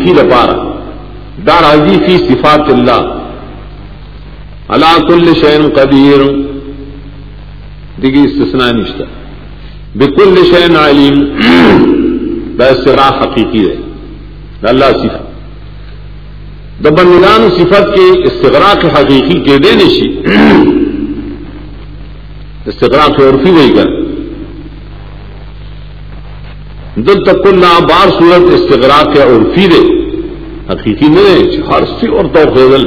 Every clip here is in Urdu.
حقیقی لپارا دار عزی فی صفات اللہ. اللہ کل شین قدیر. دیگی استثناء نشتا بکل شین علیم. سرا حقیقی ہے اللہ صفت. دبنگان صفت کے استغراق حقیقی کے دے نشی استغراق عرفی وہی کر دل تک اللہ بار صورت استغراق کے عرفی دے حقیقی نہیں ہر سی اور تو خیزل۔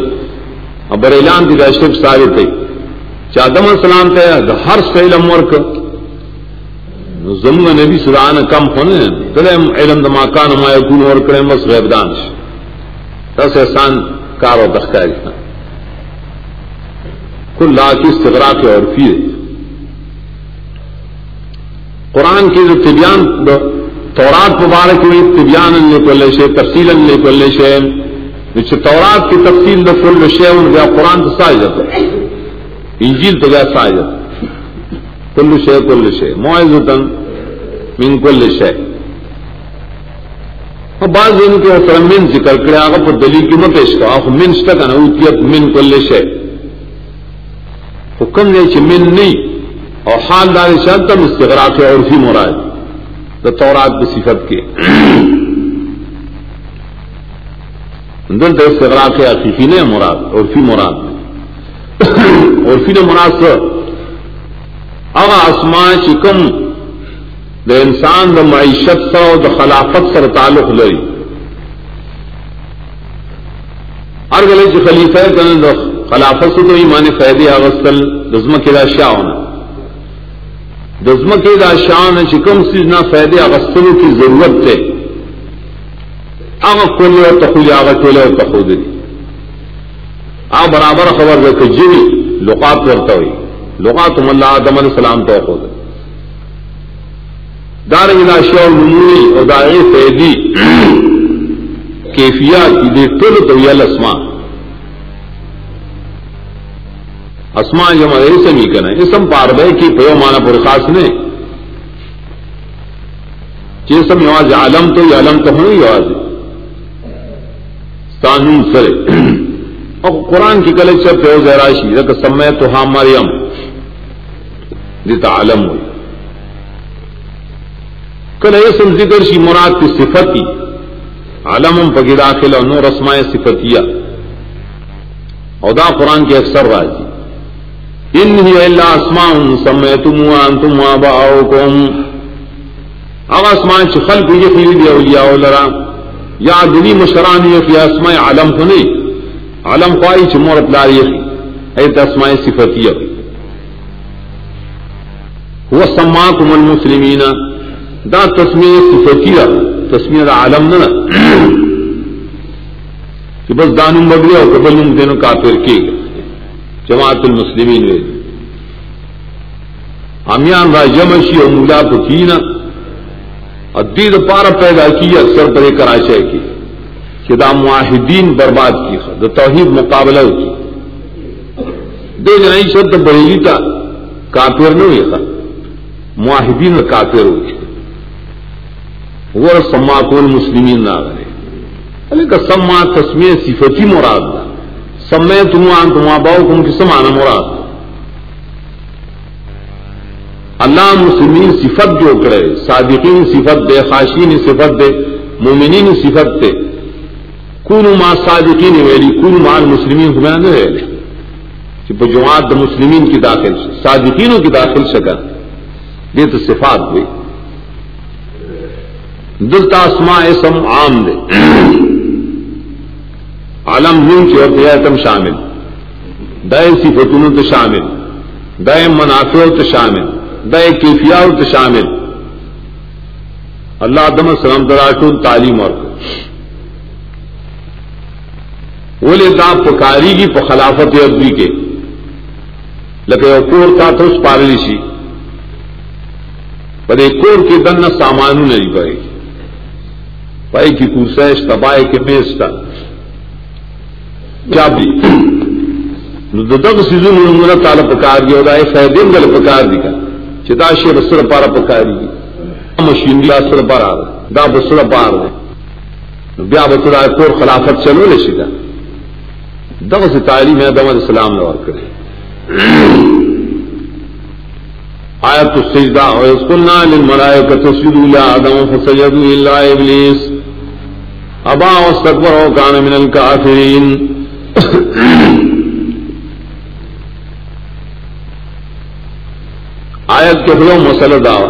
ابر اعلان دی شرک سارے تھے چادم السلام تے ہر سیل امورک زمن نبی سران کم ہونے دلم علم دما کان ما یکون اور کرے بس غیب دانش تس احسان کار و دختاری کل لا کی استغراق اور پھر قرآن کی جو طبیان تورات مبارک ہوئی طبیان لے کل شے، تفصیل لے کل شے۔ تورات کی تفصیل د کل شے، ان کا قرآن تو سائے جاتا ہے۔ انجیل تو گیا سائے جاتا کل شے کل شے۔ معاذ من کل شے۔ بعض ان کے سر من ذکر کرے آگا پر دلیل کی مکیش کا آخو من شتا کا اوتیت من کل شے۔ حکم دے چھ من نہیں۔ اور حال دار شاید تم استغراق عرفی مراد۔ دا تورات کی۔ صفت کے دل تو استغراق حقیقی نے مراد عرفی مراد۔ عرفی نے مراد سے اگا آسمان چکم د انسان د معیشت سره د خلافت سره تعلق لري ارګلې چې خلیفہ کنه د خلافت سره ایمان فائدې اغسل دزمه کې دا شاونه دزمه کې دا شان چې کوم څه نه اغسلو کی ضرورت ده هغه کول او تخول هغه ټول او تخود دي هغه برابر خبر ده چې جوی لغات ورته وي لغات الله آدم علیہ السلام ته خود. دار شور نمونی اور دار فیدی کیفیات کی دے تل تو یل اسما اسما جمع ایسے نہیں کرنا اسم پار بے کی پیو مانا پر خاص نے۔ جیسم یواز عالم تو یہ علم تو ہوں یواز قانون سرے۔ اور قرآن کی کلیکشن پیو زیراشی رک سمے تو ہاں مریم۔ دیتا عالم ہوئی۔ کل ایسم ذکر شی مراد کی صفتی۔ علم پگی داخل اور نو رسمائے صفتیا ادا قرآن کے اکثر راجی ان ہی اللہ اسمان سمے تم تم باؤ کوم اب آسمان چخل کو یہ خرید اولیاء لرا یا دلی مشرانی فی اسماء عالم کو نہیں عالم خواہی چمورت لاری اے اسماء صفتیہ وہ سماکم المسلمین دا تسمیہ صفتیہ تسمیہ دا عالم نہ کہ بس دانم بگڑے اور قبل نم دینوں کافر کی جماعت المسلمین وے امیان را یمشی اور ملا تو کی نا ادید پارا پیدا کی اکثر پر کراچے کی. کہ دا معاہدین برباد کی دا توحید مقابلہ کی. دے جنائی شد بریلی تا کافر نہیں ہوئی تھا معاہدین کافر ہوئی سما کون مسلمین نہ کرے کا سما تسمی صفتی مراد سمے تم آن تم باؤ تم کی سمانا مراد. اللہ مسلمین صفت جو کرے، صادقین صفت دے، خاشین صفت دے، مومنین صفت دے کون ما صادقین ویلی کون مان مسلمین ہمیں نہ رہے کہ جماعت مسلمین کی داخل صادقینوں کی داخل شکل یہ تو صفات ہوئی. دلتا اسما اسم عام دے. عالم نون کی اور تم شامل۔ دائے صفتون تو شامل۔ دائے منافع تو شامل۔ دائے کیفیات تو شامل۔ اللہ عدم السلام دراٹون تعلیم اور وہ لیتا پکاری کی خلافت ادبی کے۔ لکے کور کا تو اس پارلیسی پر ایک کور کے دن سامان نہیں پڑے گی پائی کی کوسیش تباہ کے میستا کیا بھی دگ سیزن نمونہ تالا پکار گیا ہوتا ہے فیدین گل پکار دی چتا شیر سر پارا پکاری گی مشین دی سر پارا دا بسر پار دے بیا بتلا کور خلافت چلو لے شیدا دغه سے تعلیم ہے دم السلام نور کرے آیت السجدہ و قلنا للملائکۃ اسجدوا لآدم فسجدوا الا ابلیس۔ ابا واستكبر وكان من الكافرين آیت کے فلو مسئلہ دعوی۔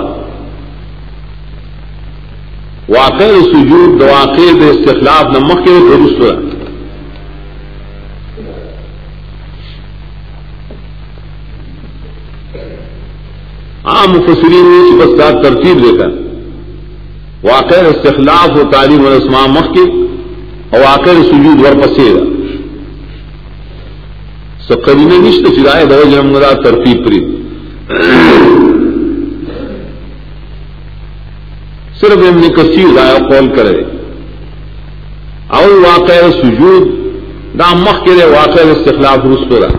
واقع سجود واقع استخلاف نمک کے درست عام مفسرین نے بس کا ترتیب دیکھا۔ واقع استخلاف و تعلیم اور اسمام مخ کے اور واقع سجود ور پسے گا سکری نے نشت چرائے دو جنم ترتیب پری۔ صرف ابن کثیر ضائع قول کرے۔ اول واقع سجود، دا مخ کے واقع استخلاف رس کو رہا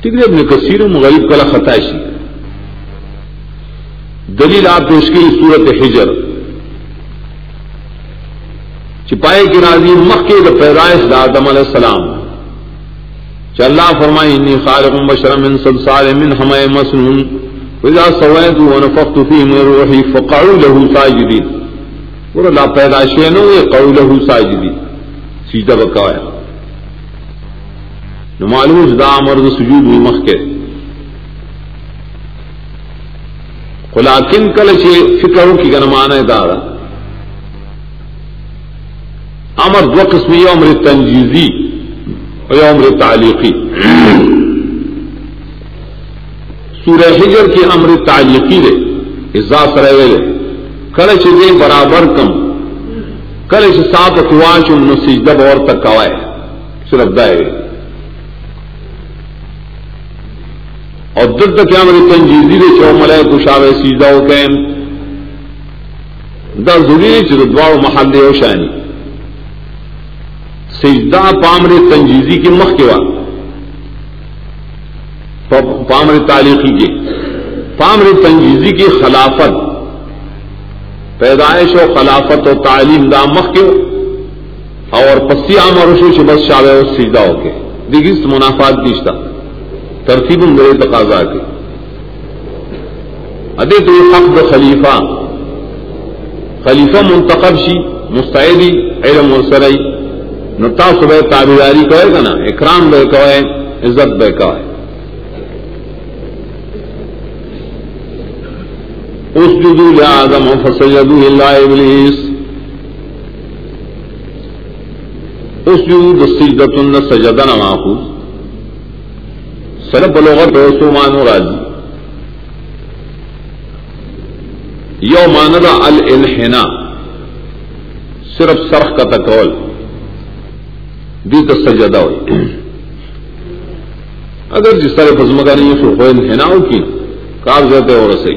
ٹھیک ہے، ابن کثیر مغیب کلا خطائشی دلیل آپ پیش کی صورت حجر۔ چپائے کی راضی مخ کے پیدائش دا آدم علیہ السلام۔ چل فرمائی انی خالق بشر من سلسال من ہمائے مسنون. وإذا سويت ونفخت فيه من روحي فقعوا له ساجدين۔ اور اللہ پیدا شینو یہ قول ساجدین سجدہ بکایا نو معلوم دا مرد سجود ہوئی مخ کے۔ لیکن کل سے فکر کی گنمانا دارا امر دو قسمی عمر تنجیزی۔ عمر تعلیقی سورہ ہجر کی امر تعلیقی دے ازا سرے کل چے برابر کم کل چ سات اخواش ان سجدب اور تک کوائے صرف دائے اور دل تک کیا میری تنجیزی دے چو ملے کشاوے سیدہ ہو گئے دا ضروری چدوا محل ہو شانی سجدہ پامر تنجیزی کی مخ کے بعد۔ پامر تاریخی کی پامر تنجیزی کی خلافت۔ پیدائش و خلافت و تعلیم دامخ کے۔ اور پسی عام اور رشو شبس شاو سیدھا ہو کے۔ دیکھیے منافعات کی اشتا ترتیب میرے تقاضا کے۔ ادے تو حق خلیفہ۔ خلیفہ منتخب شی، مستعدی، علم مرسرئی نتا صبح تابیداری کہے گا نا اکرام بے کہ عزت بے کہ اسجدوا لآدم فسجدوا إلا إبليس. اسجد السجدة سجدنا معه سر بلوغت دوستو مانو راجی یو ماندا الانحنا صرف سرخ کا تکول دی تو سجدہ ہوئی۔ اگر جس طرح بزمگا نہیں سو ہو انحنا ہو کی۔ کاغذات اور رسائی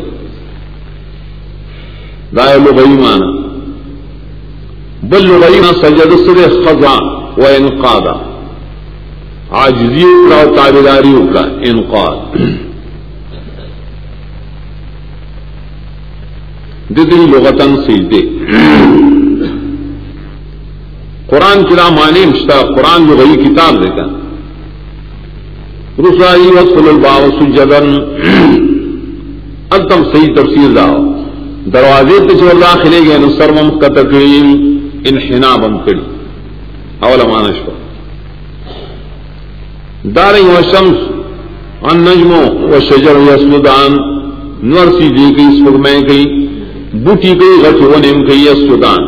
دائے لغی مانا بل لغی نا سجد سر خزا و انقادا آجزی اکڑا و تابداری اکڑا انقاد ددی لغتن سجدے۔ قرآن چرا مانے مشتا قرآن جو لغی کتاب دیتا رسائی وصل الباو سجدن ادم صحیح تفسیر داؤ۔ دروازے پہ چور داخلے گئے، نو سرمم کا تقریم انحنا بم کری۔ اول مانش پر داریں و شمس، ان نجمو و شجر یسودان نور سی جی گئی سر میں گئی بوٹی گئی غٹ و نیم گئی یسودان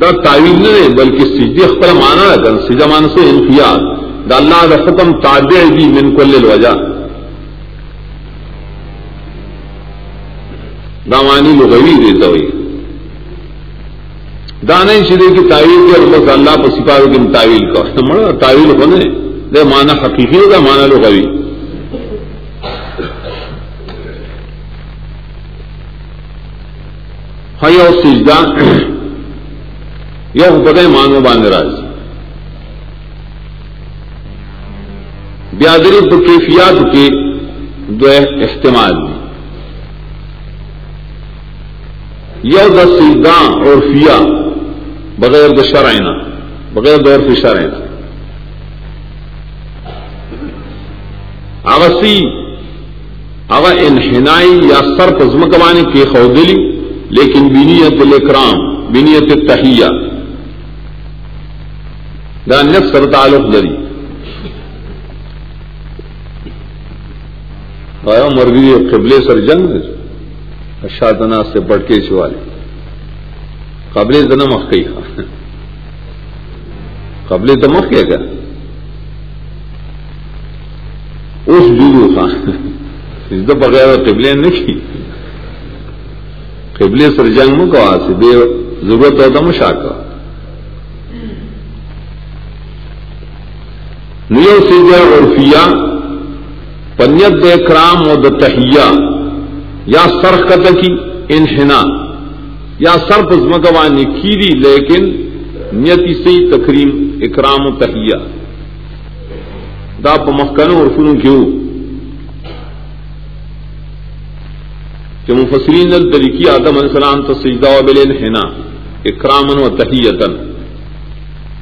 دا تعویل نہیں بلکہ سجدی اختر مانا ہے سجا مان سے انفیاد دا اللہ دا ختم تابع دی من کل الوجہ دامانی لغوی دیتا ہوئی دانے شدے کی تعویل کے اور بس اللہ پر سپاہی کی تعویل کا مڑا تعویل ہونے دے مانا حقیقی ہوگا مانا لغوی. ہاں اور سجدہ یہ پتہ مانو باندھ راج بیادری تو کیفیات کے دو احتمال یو د سیدا اور فیا بغیر د بغیر د عرف شرعنا اغسی اغا انحنائی یا سر پزم کمانے کی خودلی لیکن بینیت الاکرام بینیت التحیہ. دا نیت سر تعلق دری آیا مرگی قبلے سر جنگ اشادنا سے بڑھ کے والے قبل دنم اخی قبل دمخ کیا گیا اس جلو خان بغیر قبلے نہیں کی قبلے سر جنگ میں کہا سے دے ضرورت ہوتا مشا کا نیو سیدھا عرفیہ، پنیت دے کرام و دتحیہ یا سرخت کی انحنا یا سرف مگوانی کیری لیکن نیتی سی تکریم اکرام و تحیہ۔ دا پا مخکن اور فنو کیوں؟ کہ مفسرین الطریقی آدم علیہ السلام تو سجدہ و بلین حنا اکرامن و تحیتن۔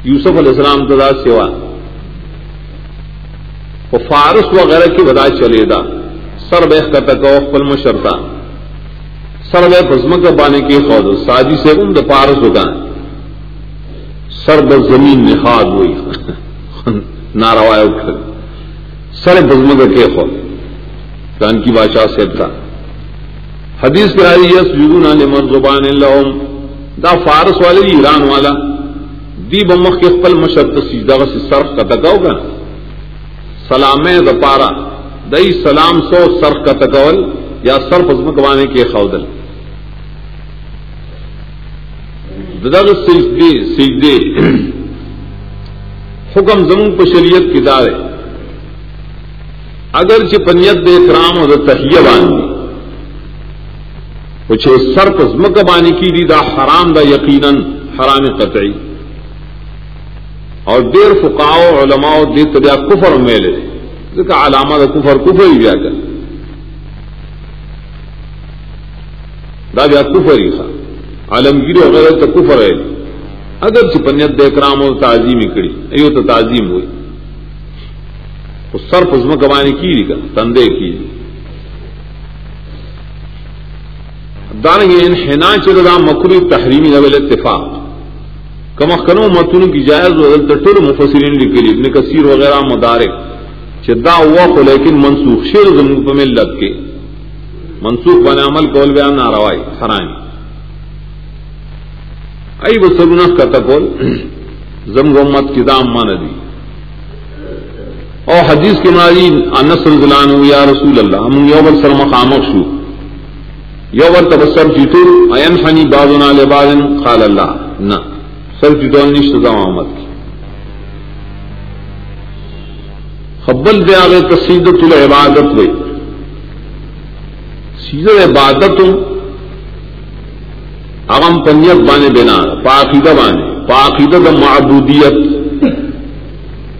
یوسف علیہ السلام تو دا سوا۔ و فارس وغیرہ کی بدا چلے دا. سر بیخ کا تکو پل مشرتا سر بے پزم کا بانے کی خود ساجی سے ان پارس ہوگا سر ب زمین نہاد ہوئی. ناروائے اٹھ سر بزمگ کے خو کان کی بادشاہ سے تھا حدیث کے آئی یس جدون لمن زبان لهم. دا فارس والے ایران والا. دی بمخ کے خپل مشرط سیدہ سے صرف کا تکاو گا سلام د پارا، دئی سلام سو صرف کا تکول یا صرف ازمکوانے کے خودل۔ ددغ سجدے سجدے حکم زمون پر شریعت کی دار ہے اگر پنیت دے کرام اور تحیہ باندھی کچھ سر پزمک بانی کی دی، دا حرام دا یقیناً حرام قطعی۔ اور دیر فکاؤ علماء دے تبیا کفر میلے کا علامہ دا کفر کفر ہی بیا کر۔ دا بیا کفر ہی تھا عالمگیر وغیرہ تو کفر ہے۔ اگر چپنیت دے کرام اور تعظیم ہی کڑی ایو تو تعظیم ہوئی۔ سر پزم کمانے کی کا تندے کی دانگی انحنا چردا مکری تحریمی نویل اتفاق کمخنو متن کی جائز ٹر مفسرین لکلی ابن کثیر وغیرہ مدارک چدا ہوا کو لیکن منسوخ شیر زمین پہ لگ کے۔ منسوخ بنے عمل کول بیان نہ روائی ای بسرونس کا تکول زم گمت کی دام مان دی۔ اور حدیث کے ماری انس رضلان یا رسول اللہ، ہم یوبل سر مقامک شو۔ یوبل تبصر جیتو این فنی بازنا لبازن قال اللہ، نہ۔ سر جیتو نشت محمد کی۔ خبل دے آگے تصیدت العبادت ہوئی سیدر عبادت اغم پنیت بانے بنا پاقیدہ بانے۔ پاقیدہ معبودیت۔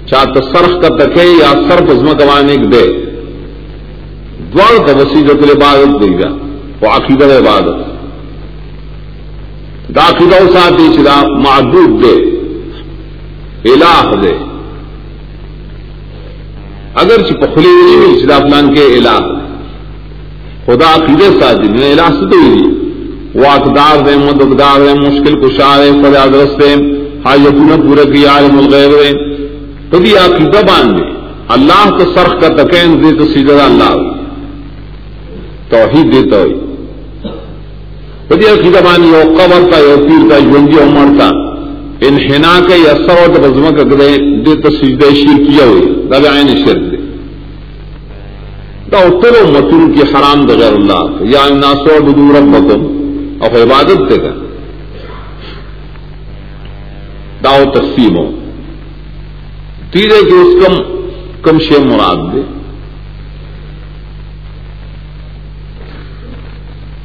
چاہتا سرخ کا تکے یا سرف ازم کمانے دے۔ دوار کا وسیعت عبادت دے گا۔ وہ عقیدہ عبادت داخلہ ساتھ چلا معبود دے، الہ دے۔ اگر چپخلی ہوئی چلا فلان کے الہ۔ خدا عقیدے ساتھ میں الہ سے تو ہوئی وہ اقدار دے، مددگار دے، مشکل کشار ہے فریاد رستے حاجتوں پورے کی عالم الغیب دے۔ کبھی آپ کی اللہ تو سرخ کا تقین دے تو سیدھا اللہ۔ توحید دیتا ہوئی کبھی آپ کی زبان یہ قبر کا یہ پیر کا جنگی عمر کا انحنا کا یا سر بزم کا گرے دے تو سیدھا شیر کیا ہوئی. دبا عین شر دے. تو اترو متن کی حرام بغیر اللہ یا ناسو بدور مکم اور عبادت دے گا. داؤ تقسیم ہو. تیرے کہ اس کم کم شے مراد دے.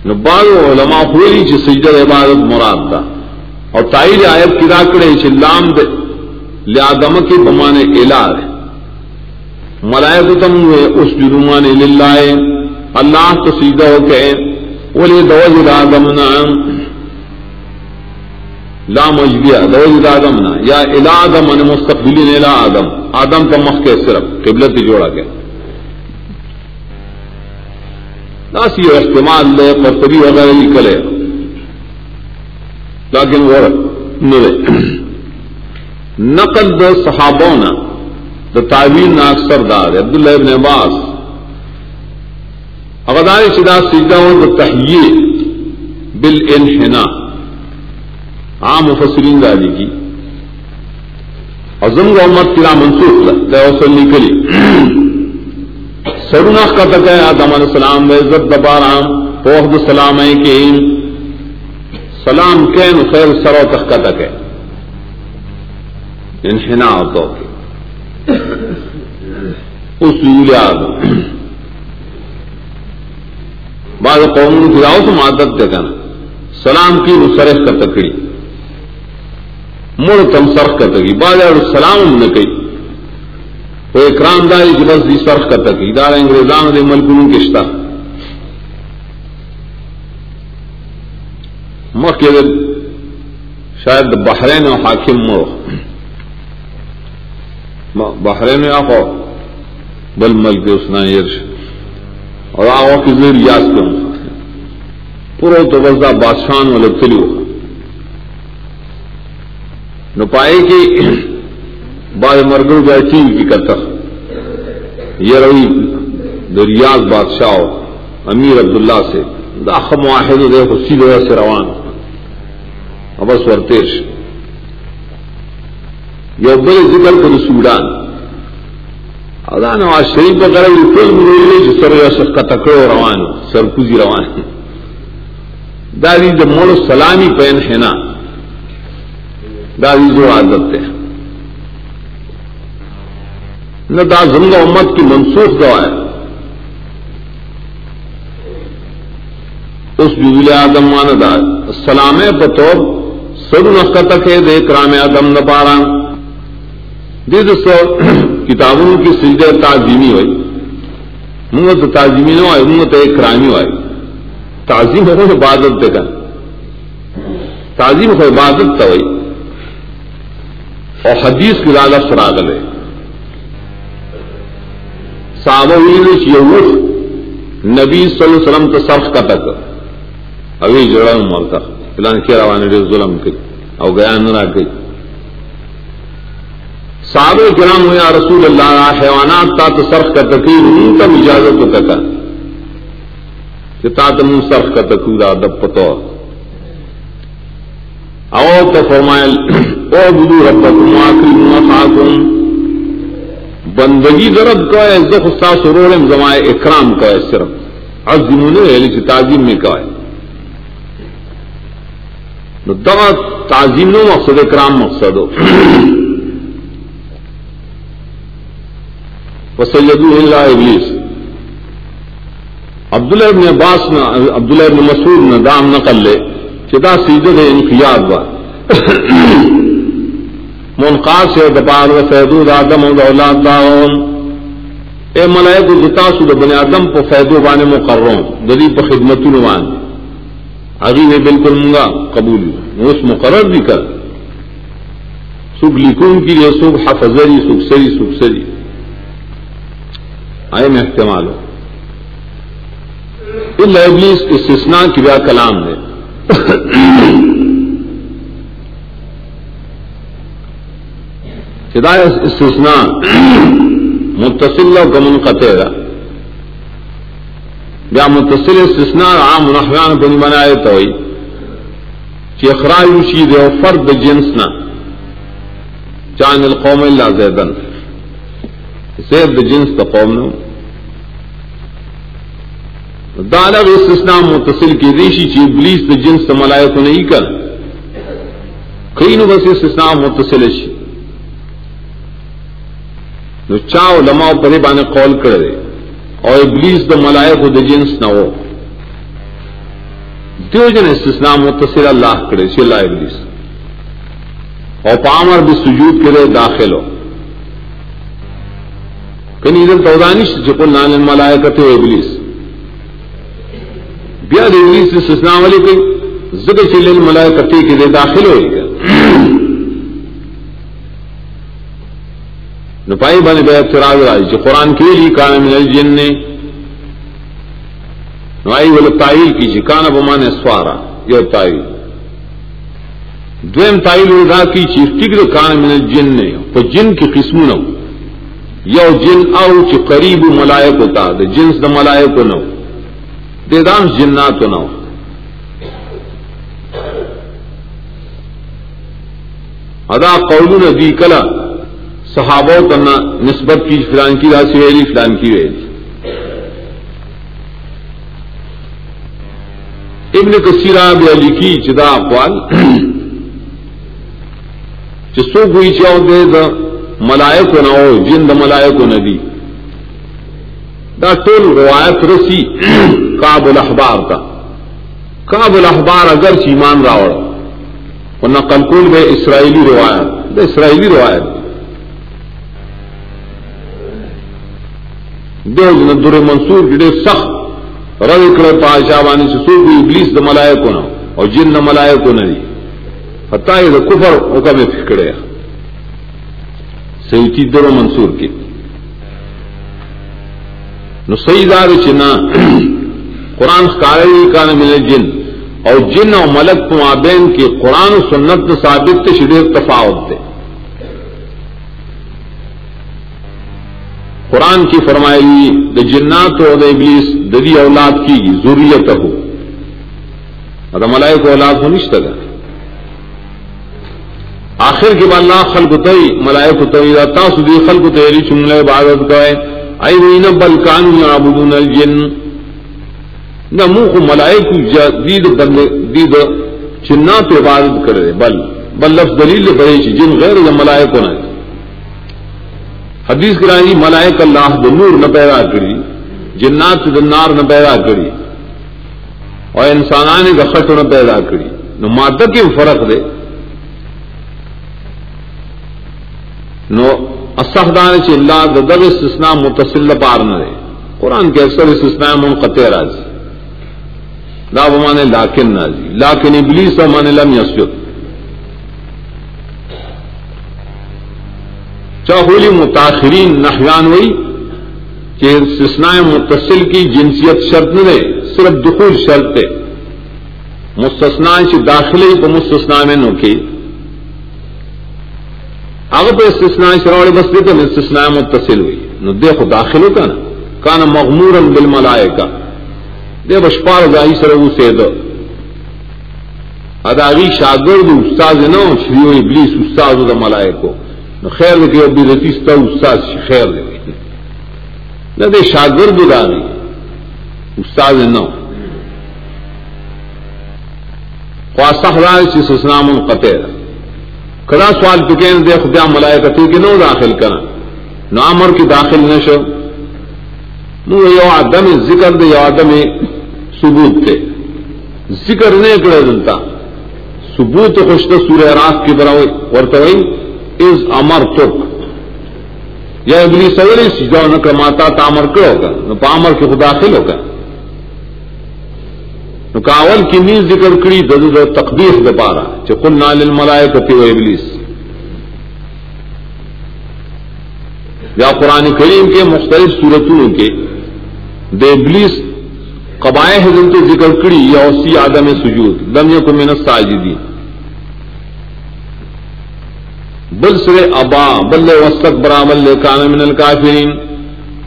بعض علماء ہوئی چی سجدہ عبادت مراد دا. اور تائید آیت کی راکڑے چی لام دے لیادم کی بمانے الہ ہے ملائکتم ہوئے، اس جرمان للہ اللہ تو سجدہ ہو کہ ولی دوج الادم نعم لا مجبیا دوج آدم نا۔ یا الا آدم ان مستقبلی الا آدم۔ آدم کا مخ کے صرف، قبلت جوڑا گیا۔ داسی استعمال دے پرتبی وغیرہ نکلے۔ لیکن وہ نقل د صحابونا د تعویل نا اکثر دار عبداللہ ابن عباس۔ اغدار شدا سجدہ و تحیے بالانحناء۔ عام مفسرین دالی کی۔ ازم و امت تیرا منسوخ نکلی۔ سرنا کا تک ہے آدم علیہ السلام میں عزت دبارا پوخد سلام ہے کہ سلام کے خیر سرو تک کا تک ہے۔ انحنا ہوتا اس آدم۔ بعض قوم کی راؤ سے مادت دے کر سلام کی سرخ کا تکڑی مڑ تم سرخ کا تکی بعض سلام نے کہی وہ اکرام داری کی بس دی سرخ کا تکی دار انگریزان دے ملک کشتا مکہ شاید بحرین و حاکم مو بحرین آخو بل ملک اسنا یرش اور آو کی زیر یاز کروں۔ پورا تو بزا بادشاہ والا تلی ہو۔ نو پائے کہ بعض مرگر جائے چین کی کتر یہ روی دریاز بادشاہ امیر عبداللہ سے داخ معاہد دے خوشی دے سے روان۔ ابس ورتیش یہ بڑے ذکر کر سوڈان ادا نواز شریف وغیرہ ٹول ملے جو سر سر کا تکڑو روان سرکوزی روان۔ دادی جب موڑ سلامی پین ہے نا، دادی جو عادت ہے۔ نہ دا زندہ امت کی منسوخ دعا ہے۔ اس جزل آدم مان دا سلام بطور سر نقطہ تک ہے دے کرام آدم نہ پارا۔ دے دو کتابوں کی سجدہ تعظیمی ہوئی۔ منہ تو تعظیمی نہ ہوئے منہ تو ایک کرانی ہوئی۔ تعظیم ہو عبادت دے کر تعظیم ہو عبادت تو ہوئی۔ اور حدیث کی لالہ سراغل ہے صحابہ یہ نبی صلی اللہ علیہ وسلم تو صرف کا تک ابھی جڑا مرتا. فلان کیا روانے ظلم کی. اور گیا نہ گئی صحابہ کرام ہوا رسول اللہ حیوانات تا تو سرخ کا تقیر ان کا اجازت تو کہتا کہ تا تم سرخ کا تقورا دب پتو او تو فرمائل، او بدو ربکم آکرم وخاکم بندگی ضرب کا ہے زخ استا سرور زمائے اکرام کا ہے صرف۔ عظیم نے اہل یعنی تعظیم میں کا ہے تعظیم نو مقصد، اکرام مقصد ہو۔ وسیدو اللہ ابلیس۔ عبداللہ ابن عباس نہ عبداللہ ابن مسعود نہ دام نقل لے، چدا سیدت انقیاد با۔ منقاس سے دپار و فیدو آدم و اولاد داون۔ اے ملائک دتاسو د بنی آدم په فیدو باندې مقررون د دې په خدمتونو باندې هغه نه بالکل مونږه قبول اوس مقرر دي کړ سوق لیکون کی لیے سوق حفظری سوق سری سوق سری۔ آئے میں استعمال ہو ابلیس استثناء کی بیا کلام ہے ہدایت استثناء متصل کا منقطع یا متصل استثناء عام منحوان بنی بنائے تو کہ اخراج رشید ہے فرد جنس نہ۔ چان القوم اللہ زیدن۔ زید جنس تو قوم نو دالب استثناء متصل کی ریشی چی ابلیس دا جنس دا ملائک نہیں کر۔ کئی نو بس استثناء متصل چی نو چاو لما پرے بانے قول کر دے اور ابلیس دا ملائک دا جنس نہ ہو۔ دیو جن استثناء متصل اللہ کرے چی اللہ ابلیس۔ اور پامر بھی سجود کرے داخل ہو۔ کنی ادھر تودانش جپل جی نان الملائکت و ابلیس۔ بیا د انگلیس استثناء والی کوي زګ چې لیل ملائکه ته کې داخل ہوئی۔ نپائی بنے بے اعتراض راج جو قرآن کے لیے کان من الجن. نے نوائی ول تائل کی جی کان بمان سوارا یہ تائل دویم تائل ادا کی چیز ٹکر کان من الجن. نے تو جن کی قسم نو یو جن او چی قریب ملائک ہوتا دے جنس دا ملائک نو دے دام جنات نو ادا قول دی کلا صحابہ کرنا نسبت کی فلان کی راسی ویلی، فلان کی ویلی۔ ابن کثیرہ بھی علی کی جدا اقوال جسو کوئی چاہو دے دا ملائک نہ ہو، جن دا ملائک نہ دی۔ دا ٹول روایت رسی کاب الاحبار کا۔ کاب الاحبار اگر چیمان راوڑ وہ نقل کل بے اسرائیلی روایت دا اسرائیلی روایت۔ دو در منصور کی سخت رو کڑے پاشا بانی سے سو بھی ابلیس د ملائے کو نہ اور جن نہ ملائے کو نہ دی. پتا ہے کفر ہوگا میں پھکڑے سیوچی در منصور کی. نو صحیح دار چنا قرآن کارے کا نہ ملے جن اور جن اور ملک مابین کے قرآن و سنت ثابت شدید تفاوت دے. قرآن کی فرمائی دا جنات و دا ابلیس ددی اولاد کی ضروریت ہو۔ ادا ملائے کو اولاد ہو نشتا گا۔ آخر کے بعد اللہ خلق تئی ملائے کو تئی تاسو دی خلق تیری چملے عبادت کرے ائی وین بل کان یعبدون الجن۔ نہ منہ کو ملائک دید بندے دید چنات عبادت کرے۔ بل بل لفظ دلیل پڑے جن غیر ملائے کو نہ حدیث کرانی ملائک اللہ د نور نہ پیدا کری، جنات نار نہ پیدا کری، اور انسانان گخٹ نہ پیدا کری۔ نو مادہ کے فرق دے۔ نو اسخدان چ اللہ دب استثناء متصل پار نہ دے۔ قرآن کے اکثر استثناء منقطع راضی۔ لا بمانے لاکن نازی لاکن ابلیس و من لم یسجد۔ چاہولی متاثرین نحیان ہوئی کہ سسنا متصل کی جنسیت شرط نہ دے، صرف دخول شرط ہے مستثنا سے داخلے کو مستثنا میں نوکی اگر پہ استثنا شروع بس دے تو استثنا متصل ہوئی۔ نو دیکھو داخل ہو کا نا۔ کانا مغمور بل ملائے کا دے بشپار گاہی سر وہ سے دو۔ اداغی شاگرد استاد نہ شریو ابلیس استاد ملائے کو خیر دے ابھی رتیستا استاد خیر دے نہ دے شاگرد داری استاد نو خواصہ خدا سے سسنام القطع کڑا سوال پکے دے خدا ملائے کتو کہ نو داخل کرنا نو امر کی داخل نہ شو۔ نو یو آدم ذکر دے، یو آدم ثبوت تے ذکر نہیں کرے دلتا ثبوت خوشتا سورہ راس کی طرح ورتوئی از امر تک یا ابلی سوری سجاؤ نہ کماتا تامر کرو گا، نہ پامر کے خدا خل ہوگا نو کاول کی نیز ذکر کری دد تقدیر دے پارا چ کل نال ملائے کتی و ابلیس. یا قرآن کریم کے مختلف صورتوں کے دے ابلیس قبائے حضرت ذکر کری، یا اسی آدم سجود دم کو من ساجدین بل سر ابا، بل وسط برا، بل کان من الکافرین۔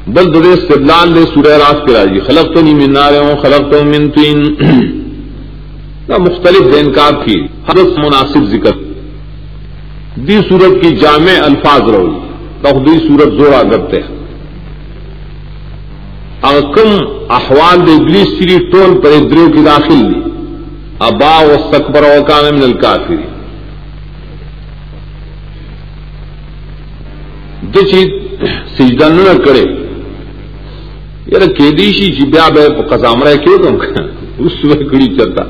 بل دے استدلال دے سورہ راس کے راجی۔ خلق تو نہیں من نارے ہوں خلق تو من تین مختلف انکار کی۔ حدث مناسب ذکر۔ دی صورت کی جامع الفاظ رہی تو دی صورت زورا کرتے ہیں۔ کم احوال دے ابلیس سری ٹول پر ادریو کی داخل لی ابا و سکبر وکان من الکافرین۔ چی سجدہ نہ کرے۔ یار کیدیشی چی بیا بے قزام رہے کیوں تم اس وقت کڑی چلتا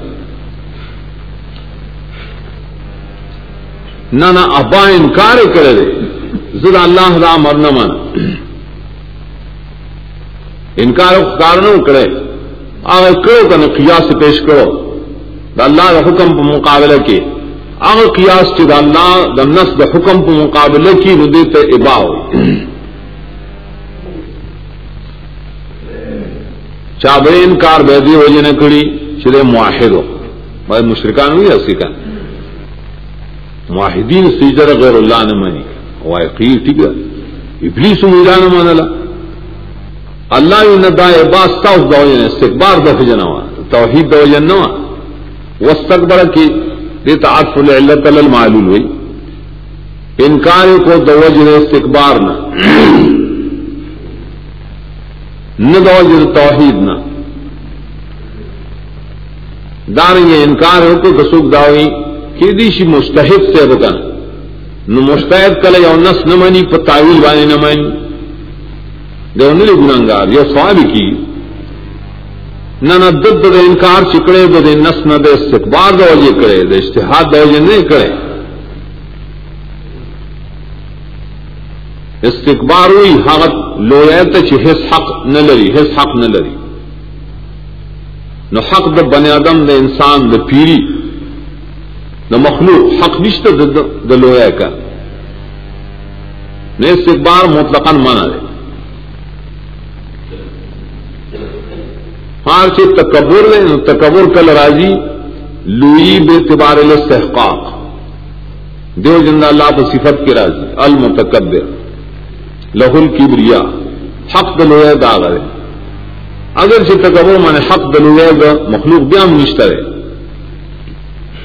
نہ نہ ابا انکار کرے دے۔ زد اللہ دا مرنا من۔ انکار کارن کرے۔ اگر کرو کہ قیاس پیش کرو۔ دا اللہ کا حکم مقابلہ کے۔ اگر قیاس چد اللہ د نس د حکم کو مقابلے کی ندی تے اباؤ چابے انکار بیدی ہو جنے کڑی چلے معاہد ہو. بھائی مشرکان ہوئی اسی کا معاہدین سیجر غیر اللہ نے منی. وائقی ٹھیک ہے ابلیس مجھانا من اللہ اللہ یو ندا عباس تاؤس دو جنے استقبار دو جنوا توحید دو جنوا وستقبر کی دیتا عطف العلت المعلول ہوئی۔ انکار کو دوجر استقبار نہ۔ نہ دوجر توحید نہ۔ داریں گے انکار ہو کو دسوک داوی کہ دیشی مستحب سے بکن۔ نو مستحب کل یا نس نہ منی پر تعویل بانے نہ مانی دے انہوں گناہگار یا سوال کی۔ نہ نہ دد دے انکار چکڑے دے نس نہ دے استقبار دو یہ کرے، دے اشتہاد دو یہ نہیں کرے۔ استقبار ہوئی ہاں حقت لویت حس حق نہ لری، حس حق نہ لری۔ نہ حق د بن آدم د انسان د پیری نہ مخلوق، حق نشت د لویا کا نہ استقبار مطلقاً مانا ہے۔ ہار سے تکبر لے تکبر کل راضی، لوئی بے تبار استحقاق دیو جندا اللہ کو صفت کے راضی، المتکبر لہل کی بریا حق دلوئے داغ ہے۔ اگر سے تکبر مانے حق دلوئے دا مخلوق بیام نشتر ہے۔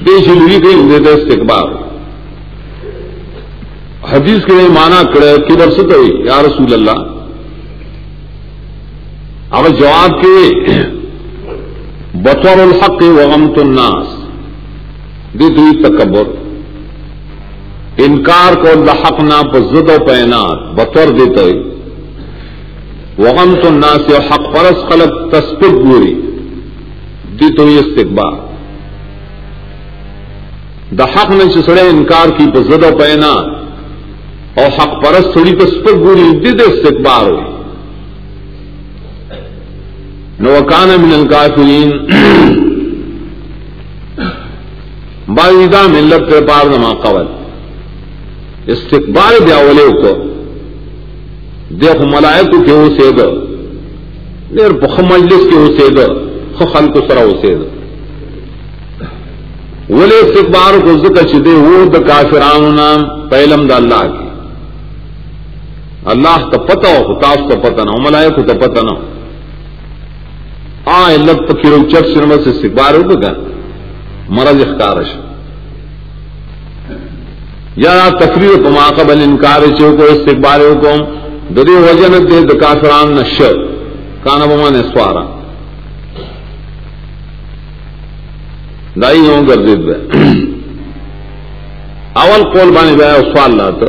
بے شلوی کے دیتے استقبار۔ حدیث کے لیے مانا کرے کہ برست یا رسول اللہ۔ اب جواب کے بطور الحق وغم تو ناس دی تکبر۔ انکار کو لحق نہ زد و پینات، بطور دیتے وغم تو ناس یا حق پرس خلق تسپت گوری۔ دی تو استقبال۔ دا حق نے چسڑے انکار کی زد و پینات اور حق پرس تھوڑی تسپت گوری، دی دے استقبال ہوئی۔ نوکان من الکافرین باویدا ملت کے پار نما قبل استقبال دیا ولے کو دیکھ ملائک کے ہو سے دو دیر بخ مجلس کے ہو سے دو خل کو سرا ہو سے دو ولے استقبال کو ذکر چدے وہ دا کافران نام پہلم دا اللہ کی. اللہ تو پتہ ہو تاس تو پتہ نہ ہو ملائک تو پتہ نہ ہو. آئے علت پکیر چر شرم سے استقبار ہو گا مرض اختارش یا تفریح کو ماقبل انکار چو کو استقبار ہو کو ددی وجن دے، دکاسران نش کان بما نے سوارا۔ دائی ہوں گردید اول قول بانی گیا سوال لاتا۔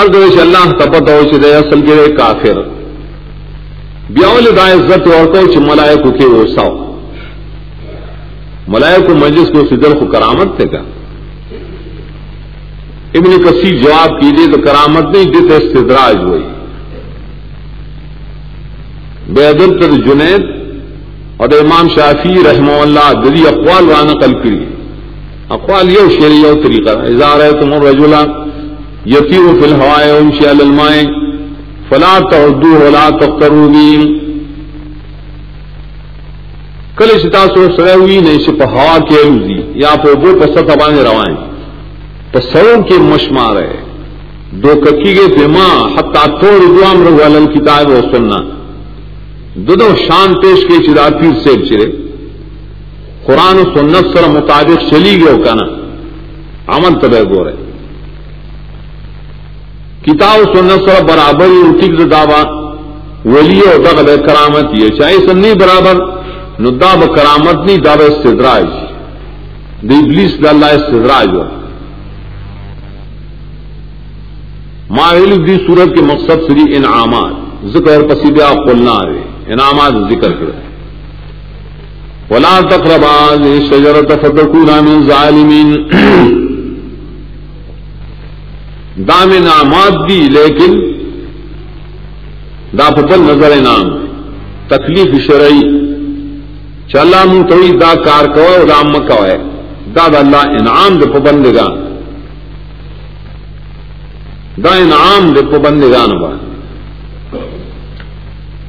ارد اللہ تپت ہو چلے اصل کے کافر۔ بیاول دا عزت اور کو چ ملائکو کے وہ ملائکو مجلس کو سدر کو کرامت تھے کا ابن کسی جواب کیجیے تو کرامت نہیں جت استدراج ہوئی بے عدل تر جنید اور امام شافی رحم اللہ دلی اقوال وانا قل کری اقوال یو شیری یو طریقہ اظہار ہے تم رجلا یتیو فی الحوائے امشی المائیں فلا تعدو ولا تخترو کل شتا سو سرے ہوئی نہیں سے ہوا کے روزی، یا پہ وہ پسط ابانے روائیں پسروں کے مشمار ہے دو ککی گے پیما حتا تو رضوام رو علم کتاب و سننا. دو دو شان پیش کے چرا پیر سے چرے قرآن و سنت سر مطابق چلی گئے کنا. عمل تبہ گو رہے. کتاب سنت سر برابر ٹھیک دعوا ولی اور دغ کرامت یہ چاہے سن نہیں برابر، نو داب کرامت نہیں داب استدراج. دی ابلیس دا اللہ استدراج ہو ماہل دی صورت کے مقصد سری انعامات. ذکر پسیب آپ قلنا رہے انعامات ذکر کرے ولا تقربان شجرت فتکونا من ظالمین دام نامات دی، لیکن دا پتل نظر نام تکلیف شرعی۔ چلا من توی دا کار کو رام کو داد اللہ انعام دے پابندگان دا انعام دے پابندگان با۔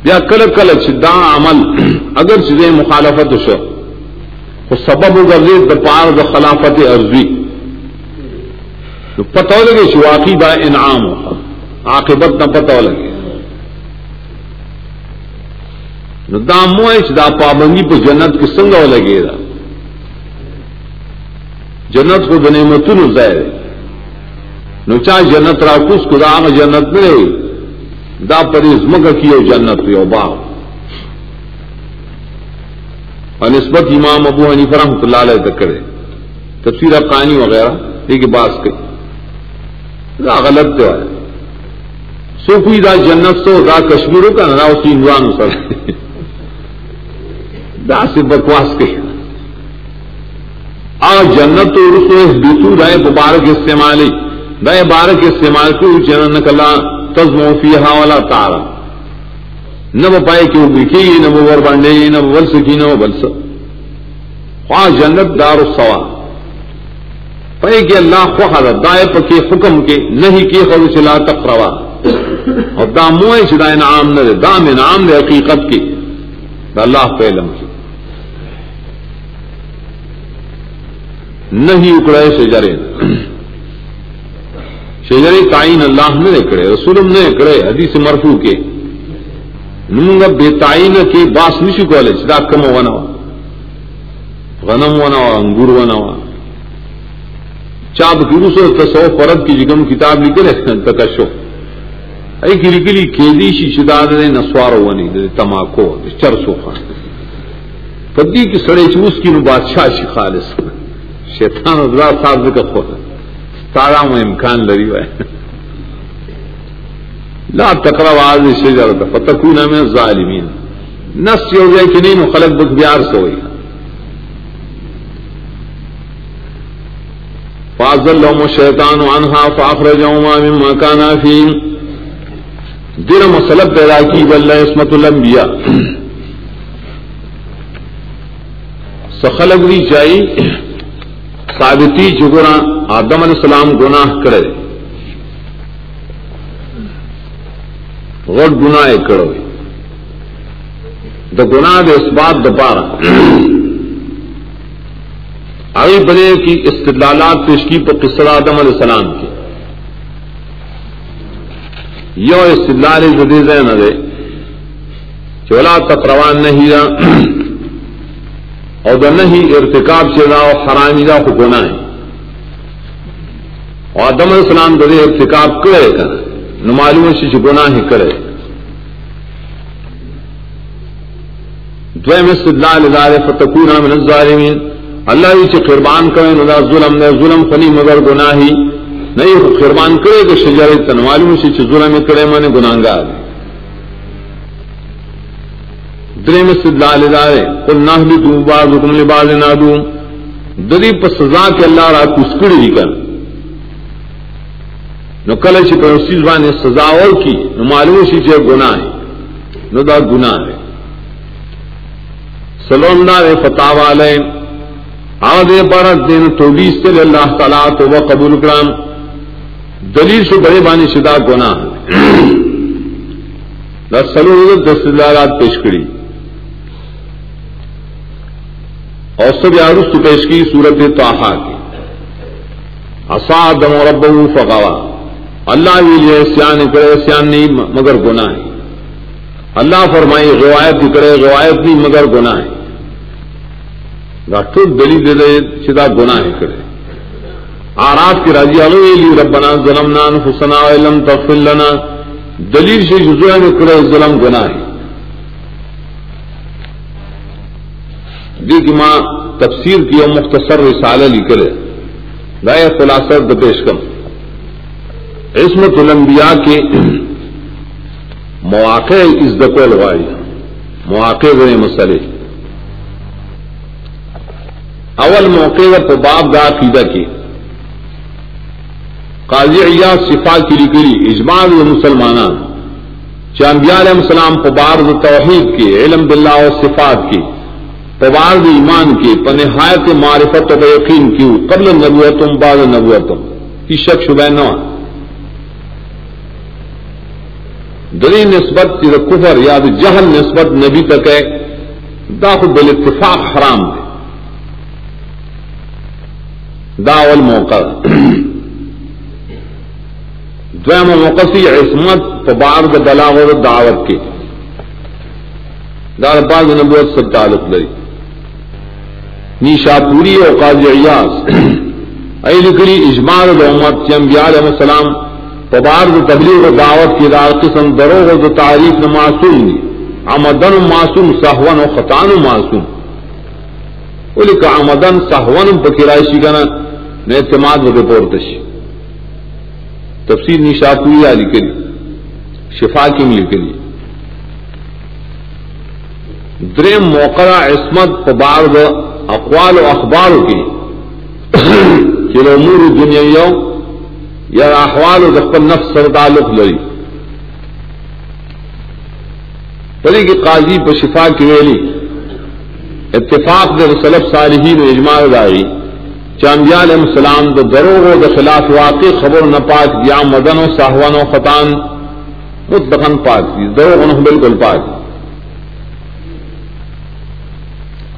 یا کل کل دا عمل اگر چیزیں مخالفت شو تو سبب گرزید دا پار دا خلافت ارضی۔ تو پتہ لگے شو واقعی دا انعام ہو. عاقبت نہ پتہ لگے. نو دا دا پابندی پہ جنت کی سنگ لگے دا. جنت کو دنے متن زیر نو چاہ جنت را کس کو دا جنت نہیں ہوئی دا پر کی ہو جنت یو با اور نسبت امام ابو حنیف رحمۃ اللہ علیہ تک کرے تفسیر قانی وغیرہ. یہ باس کے دا غلط تو ہے سو کوئی دا جنت سو، دا کشمیروں کا نہ اسی انوان سر دا سے بکواس کے آ جنت تو رسو بیتو دائے مبارک استعمال دائے بارک استعمال کو جنت کلا تزمو فی والا تارا. نہ وہ پائے کہ وہ بکے نہ وہ ور بانڈے نہ وہ بل سکی نہ وہ بلس خواہ جنت دار سوا. پائے کہ اللہ خواہ دائے پکے حکم کے نہیں کی خود چلا تقروا اور دامو چدا انعام نہ دے دام انعام دے حقیقت کی۔ دا اللہ پہ علم کی۔ نہیں اکڑے شجرے شجرے تعین اللہ نے اکڑے رسولم نے اکڑے حدیث مرفو کے۔ نمگا بے تعین کے باس نشو کولے، چدا کم ونا غنم ونا انگور ونا چاپ کی رسو تصو فرد کی جگم کتاب لکھے تکشو ای کی لکلی کیدی شی شدا دے نسوار ونی دے تماکو چر سوفا پدی کی سڑے چوس کی نو بادشاہ شی خالص۔ شیطان ادرا صاحب کا خود تارا میں امکان لری ہوئے لا تقرب آج شجر فتکون میں ظالمین نس ہو جائے کہ نہیں خلق بک بیار سے ہوئی فاضل لهم الشیطان عنها فاخرجهما مما كانا فيه. دیر مسلب پیدا کی بل اسمت الانبیاء. سخلق دی چاہیے ثابتی چگنا آدم علیہ السلام گناہ کرے. غٹ گناہ کرو دا گناہ دے اس بات دا پارا آئی بنے کی استدلالات پیش کی پر قصر آدم علیہ السلام کی یو استدلال جدید ہے نہ دے۔ چولا تقروان نہیں رہا اور دا نہیں ارتکاب سے دا حرامی دا کو گناہ ہے۔ اور آدم علیہ السلام دے ارتکاب کرے گا نو معلوم سے گناہ ہی کرے۔ دویم استدلال ادار فتکون من الظالمین۔ اللہ ہی چھ قربان کرے نو دا ظلم نے، ظلم فنی مگر گناہی۔ نہیں، قربان کرے کہ شجر تن معلوم سے ظلم کرے مانے گناہگار ہے دریم استدلال ادارے قل نحبی تو بعضکم لبعض نادو دری پر سزا کے اللہ را کسکڑی ہی کر۔ نو کل چی پر اسی زبان سزا اور کی، نو معلوم سی چی گناہ ہے۔ نو دا گناہ ہے۔ سلام دار فتح والے آدھے برت دین توبیس سے اللہ تعالیٰ تو وہ قبول کرام۔ دلیل سے بڑے بانی شدہ گناہ۔ دا سلو دس پیش کری۔ اور سب یارست پیش کی صورت توحا کی۔ اساد رب فغوا۔ اللہ بھی لیے سیان کرے، سیان نہیں، مگر گناہ ہے۔ اللہ فرمائی روایت کرے، روایت نہیں، مگر گناہ ہے۔ ڈاکٹر دلی دے دے سیدھا گناہ کرے۔ آرات کی راضی علی ربنا ظلم نان حسنا علم تفل لنا۔ دلیل سے جزو کرے ظلم گناہ ہے۔ ماں تفسیر کی اور مختصر رسالہ لکھ لے گائے خلاصہ پیش کم عصمت الانبیاء کے مواقع اس دقو لگائی مواقع بنے مسئلے۔ اول موقع پر باب دا عقیدہ کی۔ قاضی عیا صفا کی لکلی اجماع و مسلمان چاندیا علیہ السلام پر بار توحید کی، علم باللہ و صفات کی پوار ایمان کے پنہایت معرفت و یقین کیوں، قبل نبوتم بعد نبوتم کی شک شبہ نہ دلی نسبت کفر یا جہل نسبت نبی تک ہے داخل بل اتفاق حرام ہے داول موقع. دویم موقع سی عصمت پبار بلاغ و دعوت کے دار باز نبوت سے تعلق لئی. نیشا پوری اور قاضی ایاس اے لکلی اجمال الامت انبیاء علیہ السلام پبار د تبلیغ و دعوت کی دار قسم دروغ و تعریف نہ معصوم دی. آمدن معصوم، سہون و خطان معصوم. بولے کہ آمدن سہون پکرائشی کا نا اعتماد و رپورٹ تفصیل نیشا پوری شفا کی مل کری۔ درم موقع عصمت پبار د اقوال و اخبار کی۔ کہ امور دنیا یا احوال و دخل نفس سر تعلق لڑی پری کی قاضی پر شفا کی ویلی، اتفاق دے سلف صالحین اجماع داری چاندیا علیہ السلام دو دروغ و د خلاف واقع خبر نہ پاک دیا مدن و ساہوان و خطان متقن پاک دی دروغ نہ بالکل پاک دی۔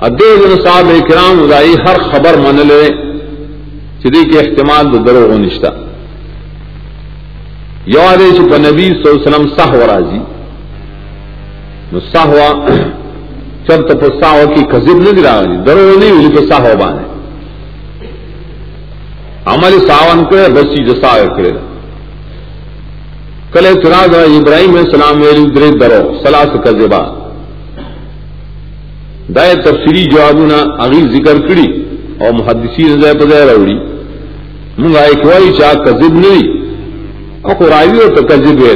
ادے صاحب کرام ادائی ہر خبر من لے چری کے احتمال دو درو ہو نشتا یو آدھے چپ نبی صلی اللہ علیہ وسلم سہ و راضی سہوا چب تپ ساو کی کزب نہیں گرا درو نہیں ہوئی تو ساہو بانے۔ عمل ساون کرے، بسی جو سا کرے۔ کل چراغ ابراہیم السلام میری درے درو، سلاس کذبا دائے تفسیری جوابنا اغیل ذکر کری اور محدثین زائے پزائے روڑی۔ منگا ایک وائی چاہ کذب نہیں اور قرآبی اور تکذب ہے۔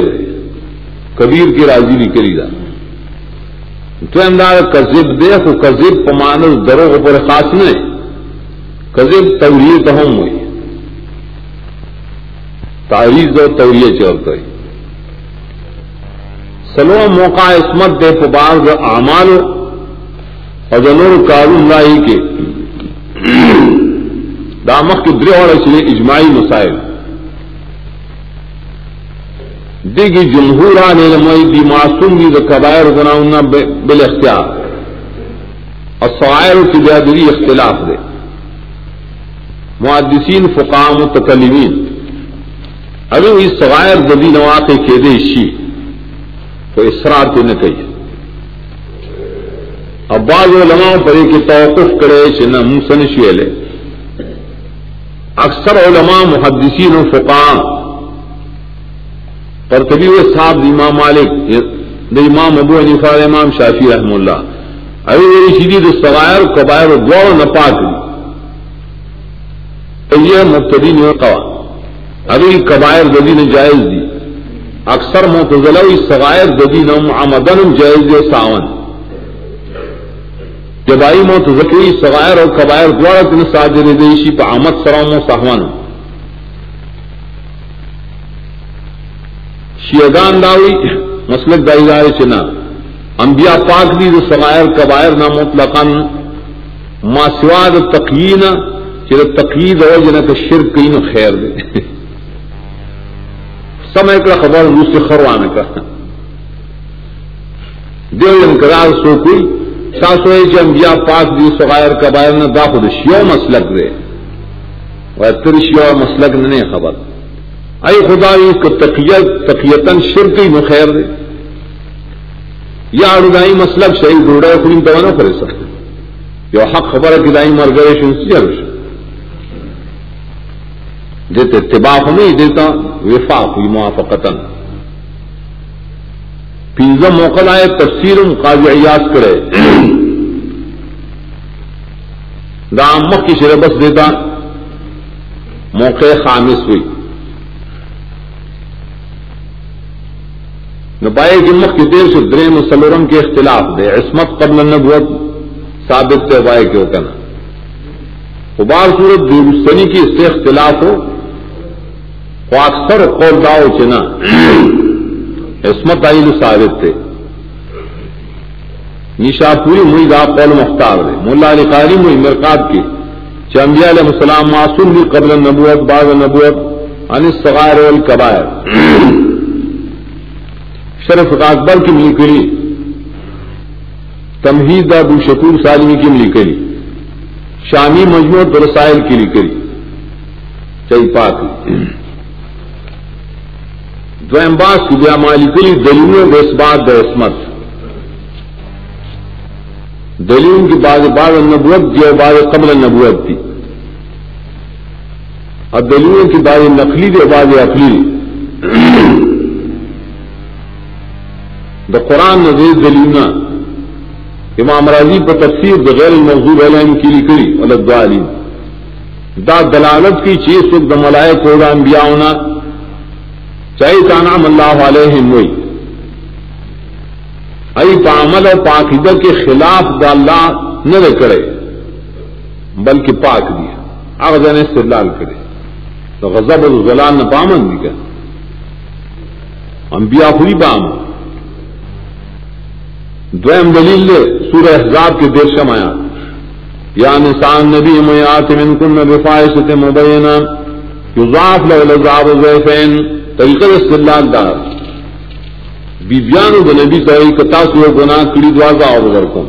کبیر کی راضی بھی کری دا۔ تو اندار کذب دے تو کذب پمانس درو پر خاص نہیں کذب توریہ تو ہم ہوئی۔ تاریخ اور توریہ چلتا ہے سلو موقع عصمت دے پبار اعمال اور جنور کارون لائی کے۔ دامک کے درے اور اچھے اجماعی مسائل۔ دیگی جمہور آنے لمائی دی معصوم دی قبائر گناؤنا بل اختیار اور سوائر کی بہادری اختلاف دے۔ محدثین فقام و تکلیمین ابھی اس سوائر دبی نواقع کے دے شی، تو اسرار کے نہ کہیے اب بعض علماء پر ایک توقف کرے چنا منسن شیلے اکثر علماء محدثین و فقان پر کبھی وہ صاحب امام مالک امام ابو حنیفہ امام شافی رحم اللہ۔ ابھی میری شدید سوائر قبائر دوڑ نپاک یہ مبتدی نے کہا ابھی قبائر ددی نے جائز دی۔ اکثر متضلع سوائر ددی نم آمدن جائز دے ساون۔ جب آئی موت ذکری سغائر اور قبائر دوارا تن ساجر دیشی پا آمد سرام و سہوان شیعگان داوی، مسلک دائی دار چنا انبیاء پاک دی دو سغائر قبائر نا مطلقا ما سواد تقیین چر تقیید ہو جنا کہ شرک کئی خیر دے۔ سمے کا خبر روس سے خروانے کا دیو انقرار سو کوئی ساسو چې انبیاء پاک دي صغائر کبائر نه، دا خود شیو مسلک دی. و تر شیو مسلک نه خبر. ای خدای کو تقیت تقیتن شرکی نو خیر دی. یا اړدای مسلک شی ډوډۍ خورین ته نه فرې سکتے یو حق خبره کې دای مرګره شون څه جوړ شي اتباع هم دیتا وفاق موافقتن پیزا موقع آئے تفسیر قاضی عیاس کرے۔ دام مخ کی شربس دیتا موقع خامس ہوئی۔ نپائے کی کی دیر سے دریم سلورم کے اختلاف دے۔ عصمت قبل نبوت ثابت سے وائے کیوں کہنا ابار صورت درستنی کی اس سے اختلاف ہو۔ اکثر قول داؤ چنا عصمت آئی ثابت تھے نشا پوری مئی دا قول مختار دے۔ ملا علی قاری مئی مرقاب کی۔ چنبیا علیہ السلام معصوم بھی قبل نبوت بعد نبوت ان الصغائر والکبائر۔ شرف اکبر کی ملی کری تمہید ابو شکور سالمی کی ملی کری شامی مجموعہ رسائل کی لی کری چئی پاک۔ دویم باس کی بیا مالی کری دلیلوں کے اس بات عصمت. دلیل کی بعض بعض نبوت دی اور بعض قبل نبوت دی اور دلیلوں کی بعض نقلی دی اور بعض اقلی دا قرآن نظیر دلیلنا امام راضی پر تفسیر بغیر المحضور علیہ کی لکھری الگ علیم دا دلالت کی چیز سکھ دا ملائے کو دا انبیاء ہونا چاہے تانام اللہ علیہ وہی ای پامل اور پاکیدہ کے خلاف دا اللہ نہ کرے، بلکہ پاک دیا آغذان استدلال کرے۔ تو غضب الزلال نہ پامن دی کر۔ انبیاء خوری پامن دویم دلیل دے، سورہ احزاب کے دیر شمایا یا نسان نبی میات من کن بفائشت مبینہ، یضاف لو لزاب طریقہ استدلال دار بی بیانو نبی سوئی کتا سو گناہ کری دوازا اور ورکم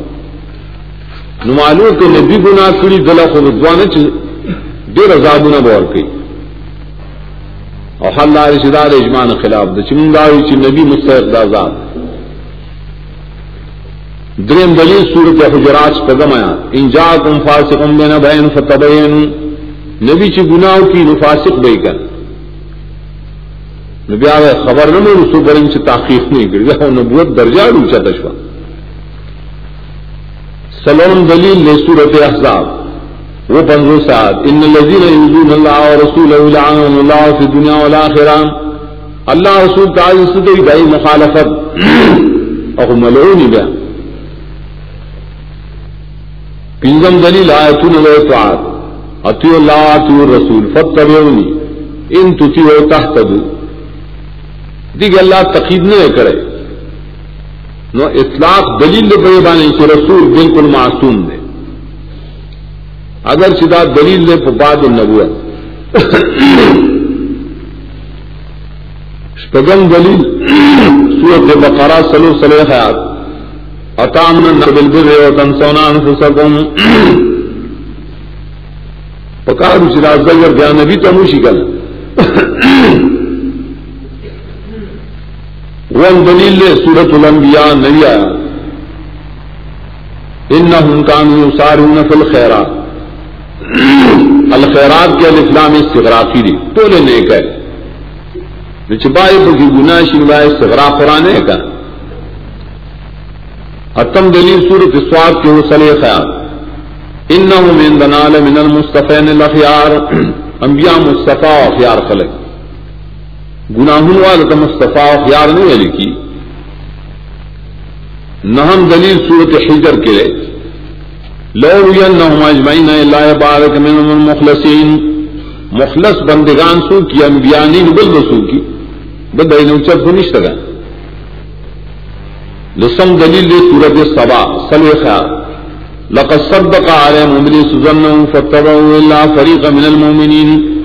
نمالو کہ نبی گناہ کری دلا خود دوانا چھ دیر عذابونا بور کئی اور حل رشدار اجمان خلاف دا. چمنگاوی چھ نبی مستحق دا ذات. دریم دلیل سورت حجرات قدم آیا. انجا کم فاسق بین بین فتبین نبی چی گناہ کی نفاسق بے کر نبی آگے خبر نہ میں رسو برن سے تحقیق نہیں کری۔ وہ نبوت درجہ روچا تشوا سلام دلیل لے سورت احزاب۔ وہ پنجو ساتھ ان لذین یوزون اللہ و رسول اللہ فی دنیا والآخرہ۔ اللہ رسول تعالی صدر گئی مخالفت۔ اور ملعونی بیان پنجم دلیل آیتون و اطاعت اطیع اللہ اطیع رسول فتبعونی ان تطیع تحتدو۔ دیکھ اللہ تقید نہیں کرے۔ نو اطلاق دلیل دے بڑے بانے سے رسول بالکل معصوم دے۔ اگر سدا دلیل دے بعد النبوت۔ شپگم دلیل۔ سورت بقرہ سلو سلح حیات۔ اتامن نبل بر بالبر وتنسون انفسكم پکار چراغ زگر بیا نبی تموشی کل ون دلیل سورت الانبیاء نبی آیا۔ انہم کانوا یسارون فی الخیرات۔ الخیرات کے الاسلام استغراقی دی تو نے نیک ہے۔ چبائے بگی گناہ شنبائے استغراق قرآن ہے۔ کہ اتم دلیل سورت سواد کے حسل خیال ان من دنال من المصطفین الاخیار انبیاء مصطفیٰ اخیار خلق۔ گناہوں والا تو مصطفیٰ و اخیار نہیں ہے لکھی۔ نہم دلیل سورت حجر کے لو ینہم اجمعین اللہ بارک من المخلصین۔ مخلص بندگان سو کی، انبیاء نہیں بل رسول کی۔ بدئی نے اچھا نشت گا لسم دلیل دے سورت سبا، سلو خیال۔ لقد صدق عليهم ابليس ظنهم فاتبعوا الا فريقا من المؤمنين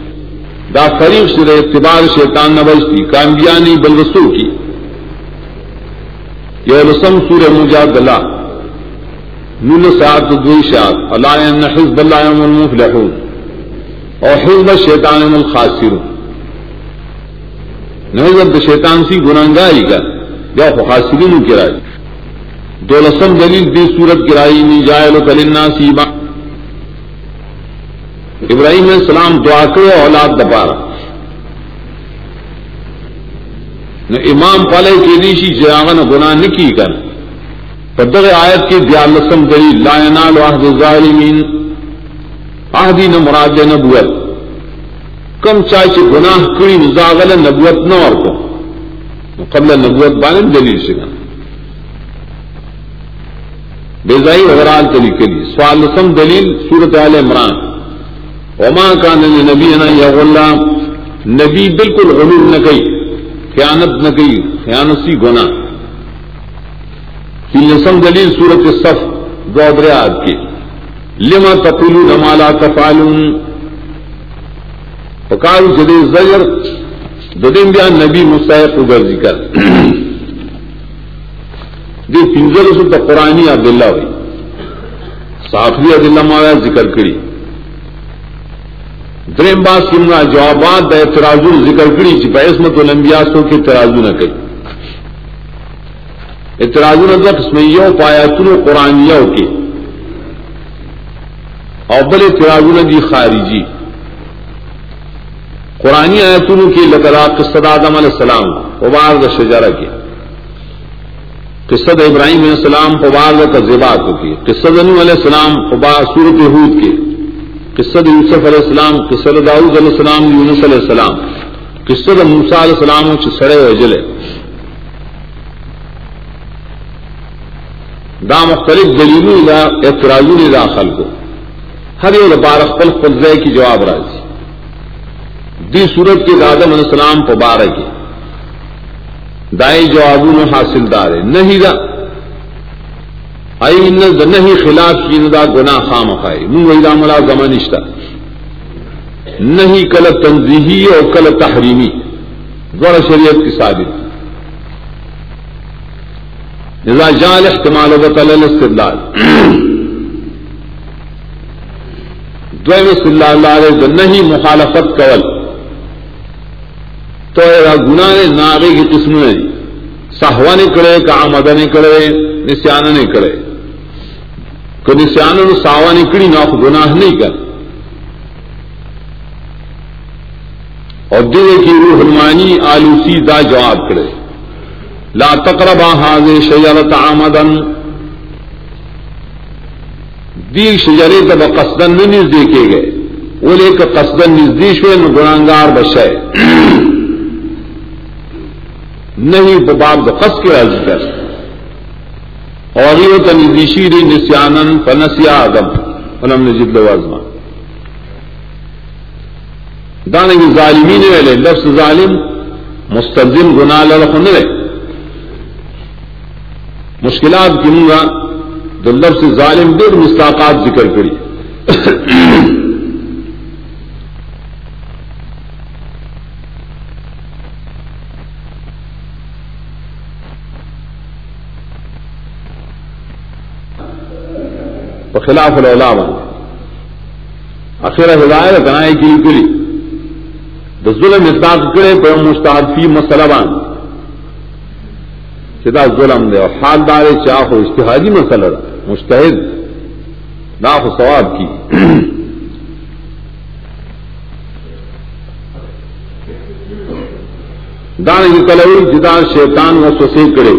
دا فریق سے اعتبار شیطان نبجتی کانبیا نہیں بل کی. یہ لسم سور مجادلہ. نون ساعت دوئی شاعت. اللہ ان حزب اللہ هم المفلحون. اور حزب الشیطان هم یعنی الخاسرون. نہیں شیطان سی گناہگاری کا یا خاصرین کرائی دو لسم دلیل دی صورت کرائی نی جائل کلنا سیبا ابراہیم علیہ السلام دعا کرے اولاد دپارا نہ امام پالے کے دیشی جراغن گناہ نکی کر۔ پدر آیت کے دیا لسم دلیل لا ینال واحد الظالمین آہدی نہ مراد نبوت۔ کم چاہے گناہ کری نزاغل نبوت نہ اور کو۔ قبل نبوت بان دلیل سے بیزائی وغیرہ تلی کے لیے سوال سم دلیل سورت عال عمران۔ وما کان نبی یا اللہ نبی بالکل غلول نہ کہی، خیانت نہ کہی خیانت سی گنا لسم دلیل صورت صف گودریات کی۔ لما تقولون نمالا تفعلون۔ پکارو جدے زجر ددین بیا نبی مستحق اگر ذکر۔ دی پنجر سو تا قرآنی عبداللہ ہوئی۔ صحافی عبداللہ مالا ذکر کری۔ درم بات سننا، جوابات دا اعتراض ذکر کری چی پا اسمت الانبیاء سو کے اعتراضو نہ کئی اعتراض نظر قسمیوں پایاتن قرآنیوں کے۔ اوبل اعتراض دی خارجی۔ قرآنی آیتن کی لکرا قصد آدم علیہ السلام ابار د شجارہ کی قصد ابراہیم علیہ السلام ابار د تذبات کی قصد انو علیہ السلام ابار سورت حود کے۔ قصد یوسف علیہ السلام قصد داؤد علیہ السلام، یونس علیہ السلام. قصد موسا علیہ السلام چڑے وجلے دا مختلف دلیلوں دا اعتراضوں داخل کو ہر ایک بار خپل فضلے کی جواب راضی دی صورت کے دادم علیہ السلام پبارہ کے دائیں جوابوں میں حاصل دار ہے. نہیں دا آئی نہیں خلاف کی ندا گنا خام خائے منہ وہی دام اللہ زمانشتہ نہیں کل تنظیحی اور کل تحریمی۔ غور شریعت کی ثابت۔ اذا جال احتمال بطل الاستدلال۔ دویم صلی اللہ اللہ علیہ نہیں مخالفت کول۔ تو گناہ نے ناغے کی قسم نے سہوا نے کرے کہ آمدہ نے کرے نسیان نے کرے کہ نسیان ساوا نے کری نہ گناہ نہیں کر۔ اور دل کی روح المانی آلوسی دا جواب کرے۔ لا تقربا هذه شجرة عمدا۔ دی شجرے تب قصدن نہ نزدیکے گئے۔ وہ لے کر قصدن نزدیش ہوئے گناگار بشے نہیں باب د قص کے راضی کر اور یہ تو ری نسیانن فنسیا آدم. فلم نے جد وزما دانے کی ظالمی نے ویلے لفظ ظالم مستظم گناہ لڑ رہے مشکلات گنوں گا تو لفظ ظالم دیر مستاقات ذکر کری خلاف الاولا العلام اخیر ہدایت گنائے کی کلی تو ظلم اطلاق کرے پہ مستعد فی مسئلہ مسلح چدا ظلم دے اور حال دار چاہ ہو اشتہادی مسئلہ مستحد ناف ثواب کی. دان کی کلوئی جدا شیطان و سوسے کرے.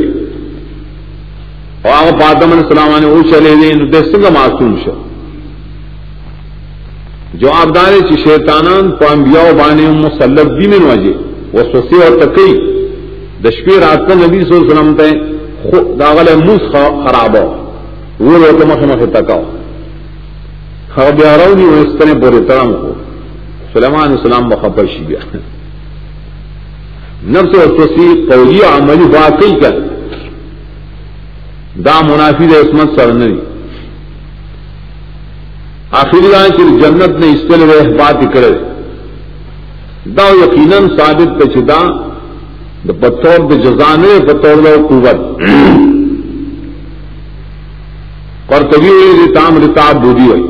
اور آپ آدم علیہ السلام نے وہ چلے گئے ندسنگ معصوم شو۔ جو آپ چی شیطانان پا انبیاء بانے مسلط بھی میں نواجے وہ سوسے اور تکئی دشپی رات کا نبی صلی اللہ علیہ وسلم تے داغل موس خراب ہو وہ روتے مخ مخ تکاؤ۔ خبر بیاراؤ نہیں اس طرح بورے ترام کو سلیمان السلام بخبرشی گیا۔ نفس وسوسی قولی عملی واقعی کر دا منافی دے عصمت سر نہیں آخری آئے کہ جنت نے اس طرح بات کرے. دا یقیناً ثابت پہ چدا بطور د جزانے بطور دو قوت. اور کبھی ہوئی رتاب بودی ہوئی.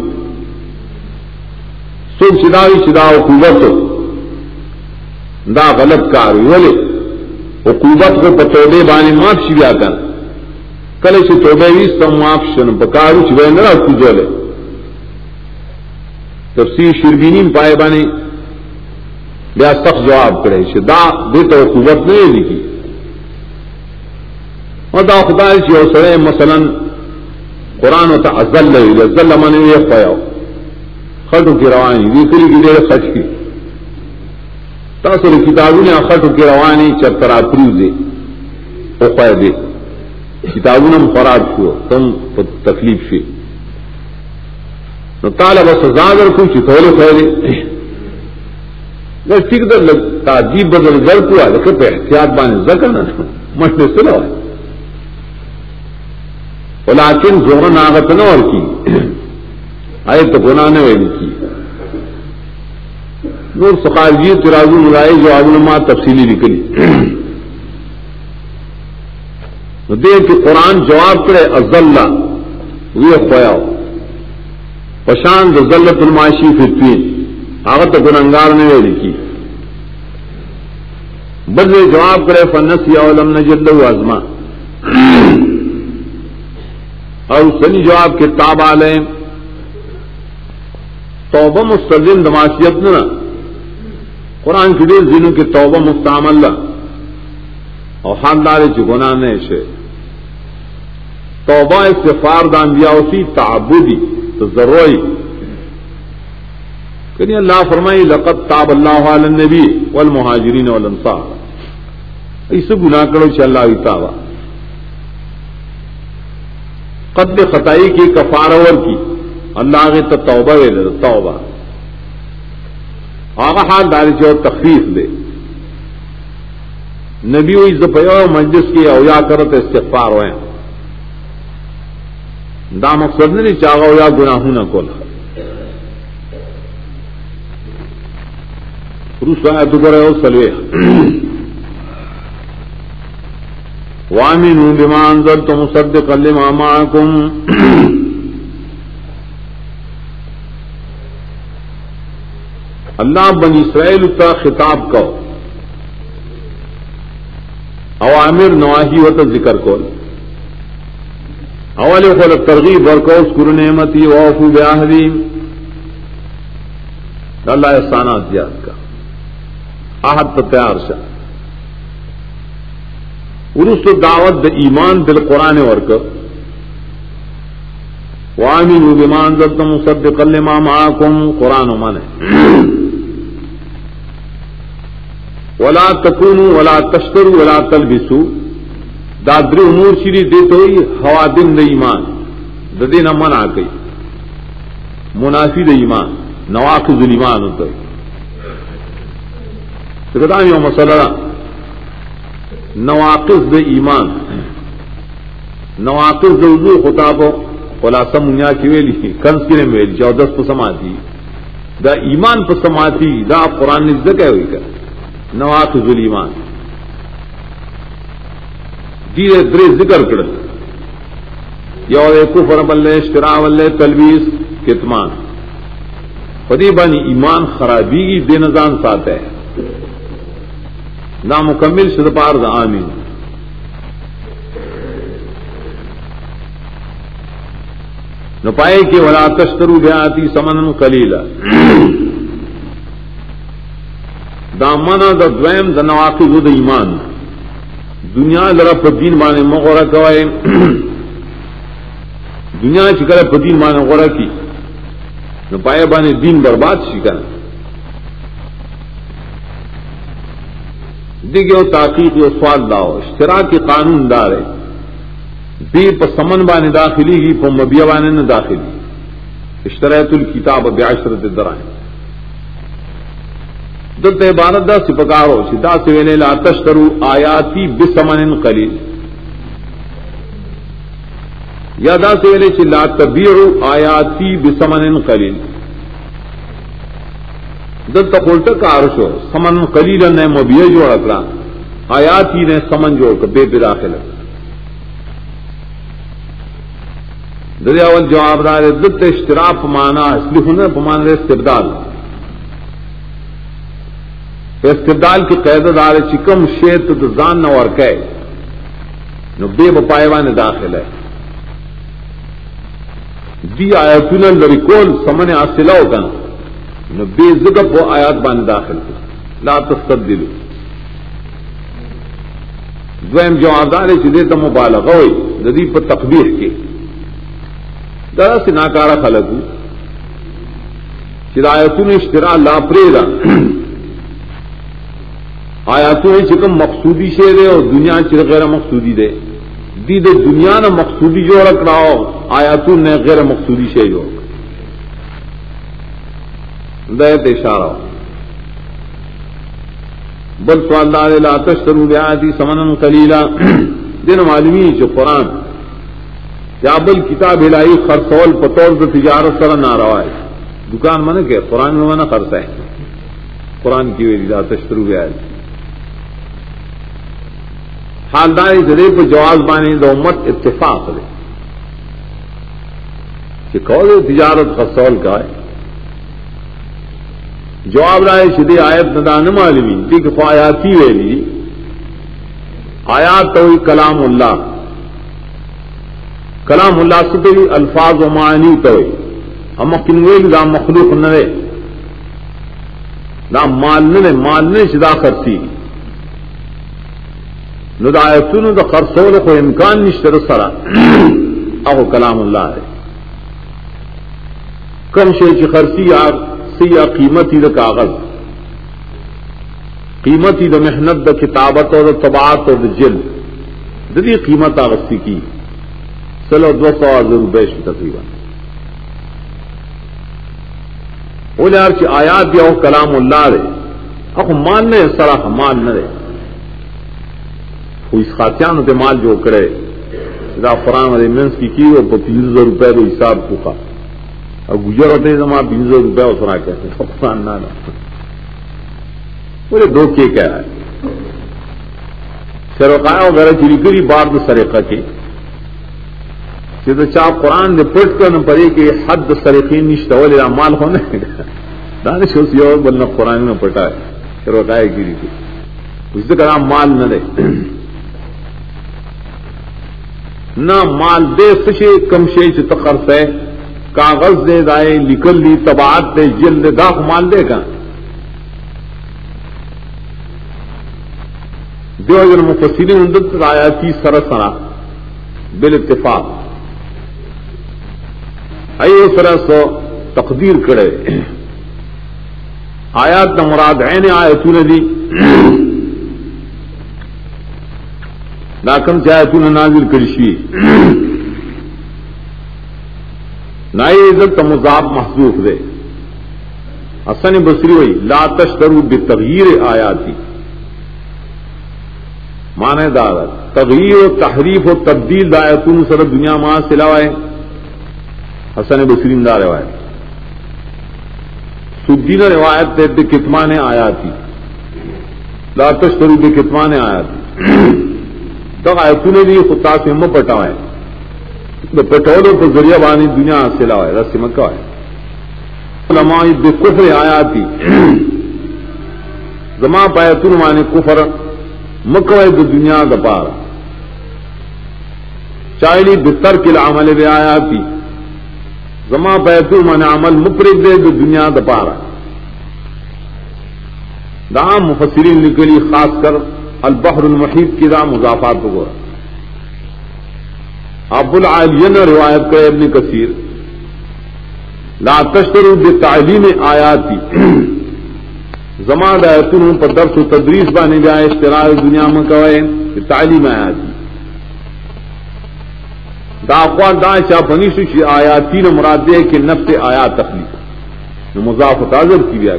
سوکھ چداوی چداؤ قوت دا غلط کار بولے وہ قوت کو پتوڑے بانی معاف شیا کر کل سے توبے بھی سم معاف شن پکارو چبے نہ کجولے تفسیر شربینی پائے بانی بیا سخت جواب کرے دا دے تو قوت نہیں لکھی اور دا خدا چی او سڑے مثلا قرآن ہوتا ازل لئی ازل من یہ پایا خٹو کی روانی دی کی دیر خٹ کی تاثر کتابوں نے خٹو کی روانی چرترا پریو دے او پائے دے کتابوں نے خوراک شو، تم تکلیف شی نو طالب سزا در کو چی تولے پھیلے ٹھیک در لگ تعجیب بدل زر کو آ پہ احتیاط بانے زر کرنا مشنے سنا ولیکن زورن آغت نہ اور کی آئے تو گناہ نے ویلی کی نور سخارجی ترازو ملائے جو علماء تفصیلی نکلی دے کہ قرآن جواب کرے ازلہ وہ خوایا پشان ذلت الماشی فتوین آغت گننگار نے ویلی کی۔ بدلے جواب کرے فنس یا علم نجد ازما اور سنی جواب کے تاب علیہ توبہ مستلزم دماسیت نہ قرآن کی دیر دنوں کے توبہ مستعم اللہ اور خاندار چگنا نے سے توبہ استفار دان دیا اسی تعبدی، تو ضروری. کہ اللہ فرمائی لقت تاب اللہ علیہ نبی والمہاجرین والانصار. اسے گناہ کرو چل اللہ تابا قد خطائی کی کفارور کی. اللہ کے تو توبہ دے دے توبہ. آگا حال داری جو تخفیف دے. نبی ہوئی زپیو مجلس کی اویا کرت استغفار ہوئے دا مقصد نہیں چاہا اویا گناہوں نہ کول روس آیا دبر ہے سلوے. وامن بما انزلت مصدقا لما معكم. اللہ بن اسرائیل کا خطاب کو عوامر نواحی و ذکر کو اول خل ترغیب اور کو اسکر نعمتی وفو بیاہری اللہ احسانات زیاد کا. آہد تو تیار شاہ ارس دعوت د ایمان دل قرآن ورک وامن بمان دتم سب کل مام آکم قرآن من ولا تکون ولا تشکر ولا تلبسو. دادری امور شری دیتے ہوئی ہوا دن د ایمان. ددے نہ من آ گئی منافی د ایمان. نواخذ ایمان ہوتا ہے یو مسئلہ نواقص د ایمان. نواقص د اردو خطاب خلاصہ منیا کی ویلی کنس کی نے ویلی چودس پہ سماتی دا ایمان پہ سماتی دا قرآن نے ذکر ہوئی کر نواقص الایمان. دیر درے ذکر کر۔ یو کفر بلے اشترا ولے تلویز، کتمان۔ خدی بانی ایمان خرابی کی بے نظان ساتھ ہے۔ نامکمل شد پار دا آمین۔ نو پائے کہ ولا تشترو بیاتی سمن کلیلا دامنا دا دویم دا نواقض دا ایمان۔ دنیا لرا پا دین مغورا کوئے دنیا چکر پا دین بانے غورا کی۔ نو پائے بانے دین برباد شکر دیگے تاقیق و سوال داؤ اشتراک کے قانون دار ہے دی پ سمن بانے داخلی ہی پو مبیا بانے نہ داخلی۔ اشتراط الکتاب بیاشرت درائیں دلتے عبارت دا سپکارو چی دا لا تشترو آیاتی بسمن قلیل. یا دا سویلے چی لا تبیعو آیاتی بسمن قلیل. دل تقولت کارشو سمن قلیل نے مبیع جوڑ اکڑا آیاتی نے سمن جوڑ کر، بے بداخل دریاول جواب دار دت اشتراف مانا اصلی ہنر پمان رہے، استبدال. استبدال کی قید دار چکم شیت زان نہ اور کہ نو بے بپائے نے داخل ہے۔ دی آیتون لریکول سمن حاصلہ ہوگا نو بے زگب وہ آیات بان داخل کو لا تستبدلو دویم جوابدار چلے تو مبالغ ہوئی، ندی پر تقبیر کے درا سے ناکارا خلق ہوں چرایتون اشترا لا پریرا آیاتوں چکم مقصودی شیر ہے اور دنیا چر غیر مقصودی دے۔ دی دے دنیا نہ مقصودی جو رکھ رہا ہو آیاتوں نے غیر مقصودی شے جو۔ دیت اشارہ۔ بل سوال دار لا تشترو بیاتی سمنا قلیلا دین معلومی جو قرآن۔ یا بل کتاب ہلائی خرسول پتول تو تجارت سر نہ روا ہے۔ دکان من کے، قرآن میں من خرچ ہے۔ قرآن کی وجہ تشترو گیا حالداری زدے کو جواز بانے دو امت اتفاق دے کہ کون تجارت خرسول کا ہے؟ جواب رائے شدی آیت ندان معلومی۔ دیکھ فایاتی ویلی آیات تو کلام اللہ۔ کلام اللہ سے الفاظ و معنی تو ہم کنویل دا مخلوق نہ نہ مالنے مالنے شدا خرسی ندایتون دا خرسول کو امکان نشتر سرا اہو کلام اللہ ہے کم شے چی خرسی یا سی قیمتی دا کاغذ. قیمتی دا محنت دا کتابت اور دا طبعات اور دا جلد. دی قیمت آغستی کی. چلو دو سو ہزار روپئے تقریباً. وہ یار آیات دیا کلام اللہ رے اب مان رہے سرا مان نہ رہے اس خاتیان کے مال جو کرے فران والے مینس کی کی وہ تین سو روپئے تو حساب کو کا اور گزر ہوتے ہیں تین سو روپئے اور سنا کہتے ہیں. فران نہ بولے دو کے کہہ رہا ہے. سروکایا وغیرہ چلی کری بار تو سریقہ کے. چا قرآن نے پٹ کر نہ پڑے کہ حد سریقین نشت والے مال ہونے. دانش ہو سی اور بولنا قرآن میں پٹا ہے پھر بتایا گیری تھی اس سے کہا مال نہ دے. نہ مال دے سشے کم شے تخرس ہے کاغذ دے دائے لکل لی تباعت دے جلد داخ مال دے گا۔ دو اگر مفسرین آیا تھی سرسرا بال اتفاق۔ سرا سو تقدیر کرے۔ آیات نہ مراد ہے نے دی۔ ناکم چاہے تون نازل کرشی نائی عزت کا مذاب محسوس دے. حسن بصری ہوئی لا تشترو بے تغیر آیاتی مانے دار تغیر و تحریف و تبدیل دایتون سر دنیا ماں سلاوائے. حسن بسرین دا روایت سدین روایت تے کتمان آیا تھی لاتش کرو بے کتمان آیا تھی تب آیتوں نے بھی خطا سے ہم پٹا ہے۔ تو پٹولوں کو ذریعہ بانی دنیا حاصل ہے رس مکہ ہے۔ علماء بے کفر آیا تھی زما پایتون مانے کفر، مکہ ہے دنیا دپار چاہلی بستر کے عمل بے آیا تھی زما بیتو من عمل مپرد دے جو دنیا دپارا دا مفسرین نکلی خاص کر البحر المحیط کی دا مضافات کو ابو العالین روایت کرے ابن کثیر۔ لا تشترو بے تعلیم آیاتی۔ زما دایتون پر درس و تدریس بانے جائے اشتراع دنیا میں کوئے تعلیم آیاتی۔ دا اقوال دا چا بنی شی آیا تین مراد دے کہ نفس آیا تخلیق۔ مضاف تازر کی گیا۔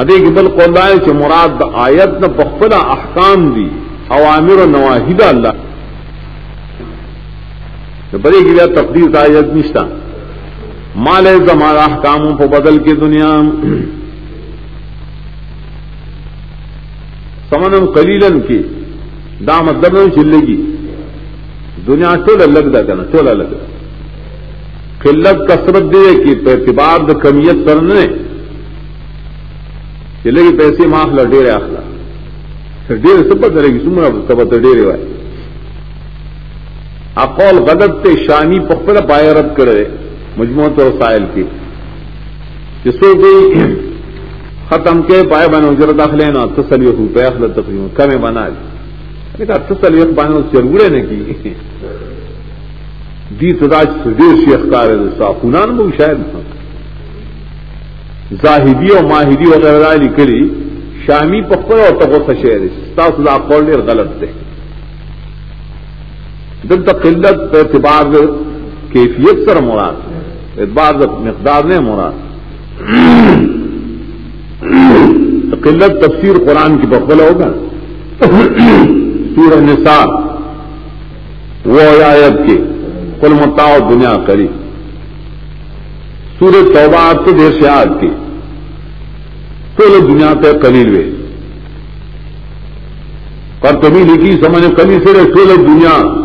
ہدے کی بل قول کہ مراد دا آیت نہ بخلا احکام دی، اوامر و نواحد اللہ۔ بڑے گیا تقدیر آیت نشتا۔ مال زمارا احکاموں کو بدل کے دنیا۔ سمنم کلیلن کی، دا مطلب چلے گی دنیا ٹول الگ دا کہنا ٹول الگ قلت کثرت دے کہ اعتبار دا کمیت کرنے چلے گی پیسے معاف لا ڈیرے آخلا۔ پھر ڈیرے سب کرے گی سمرا سب ڈیرے وائے۔ اقول غلط تے شانی پخلا پائے رد کرے مجموعت اور سائل کی۔ جس کو کوئی ختم کے پائے بنے اجرت داخلے نا تسلی روپے اخلا تقریباً کمے بنا دی۔ سلیت بانے چرگڑے نے کی۔ دی تداج دیر شیخ کار صافونان بھی شاید زاہدی اور ماہدی وغیرہ لکھلی، شامی پکڑ اور تک شہر ستا قول غلط تھے دل تک قلت اعتبار کیفیت سر مراد اعتبار مقدار نے مراد قلت تفسیر قرآن کی بخلا ہوگا۔ سورہ نساء، وہ آیت کے کل متا دنیا کری سورج توبہ آپ تو دیر سے آج کے کل دنیا پہ کلیل وے اور کبھی لکھی، سمجھ کبھی سے کل دنیا۔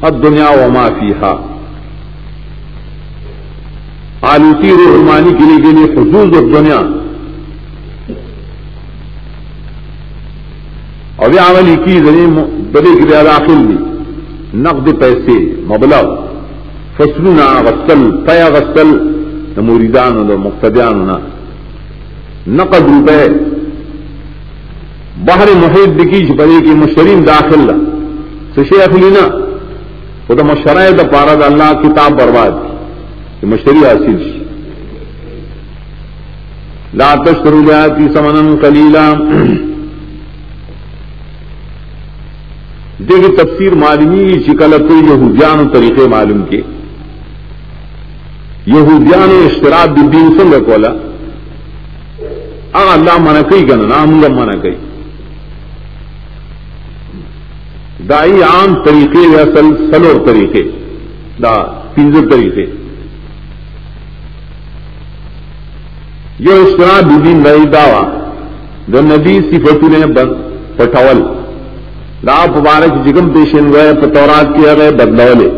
اب دنیا و معافی ہا آلوسی رحمانی کے لیے کے لیے خصوص اور دنیا۔ اور یہ عملی کی زمین بڑے کے داخل بھی نقد پیسے، مبلغ۔ فصلنا غسل پیا غسل موریدان اور مقتدیان نقد روپے. باہر محیط دکیش بڑے کی مشرین داخل سشے اخلینا وہ تو مشرائے دا پارا دا اللہ کتاب برباد کی. مشتری حاصل شی. لا تشترو جاتی سمنن کلیلا دیکھ تفسیر معلومی شکل یہودیان طریقے معلوم کے. یہودیان اشتراک بھی دین سنگ کولا آ اللہ من کئی گنا نام من کئی. دائی عام طریقے یا سل سلور طریقے، دا پنجر طریقے. یہ اشتراک بھی دین رہی دعوی جو نبی صفتوں نے پٹھول. دا مبارک جگم پیشن گئے پتورات کیا گئے، بدلولے.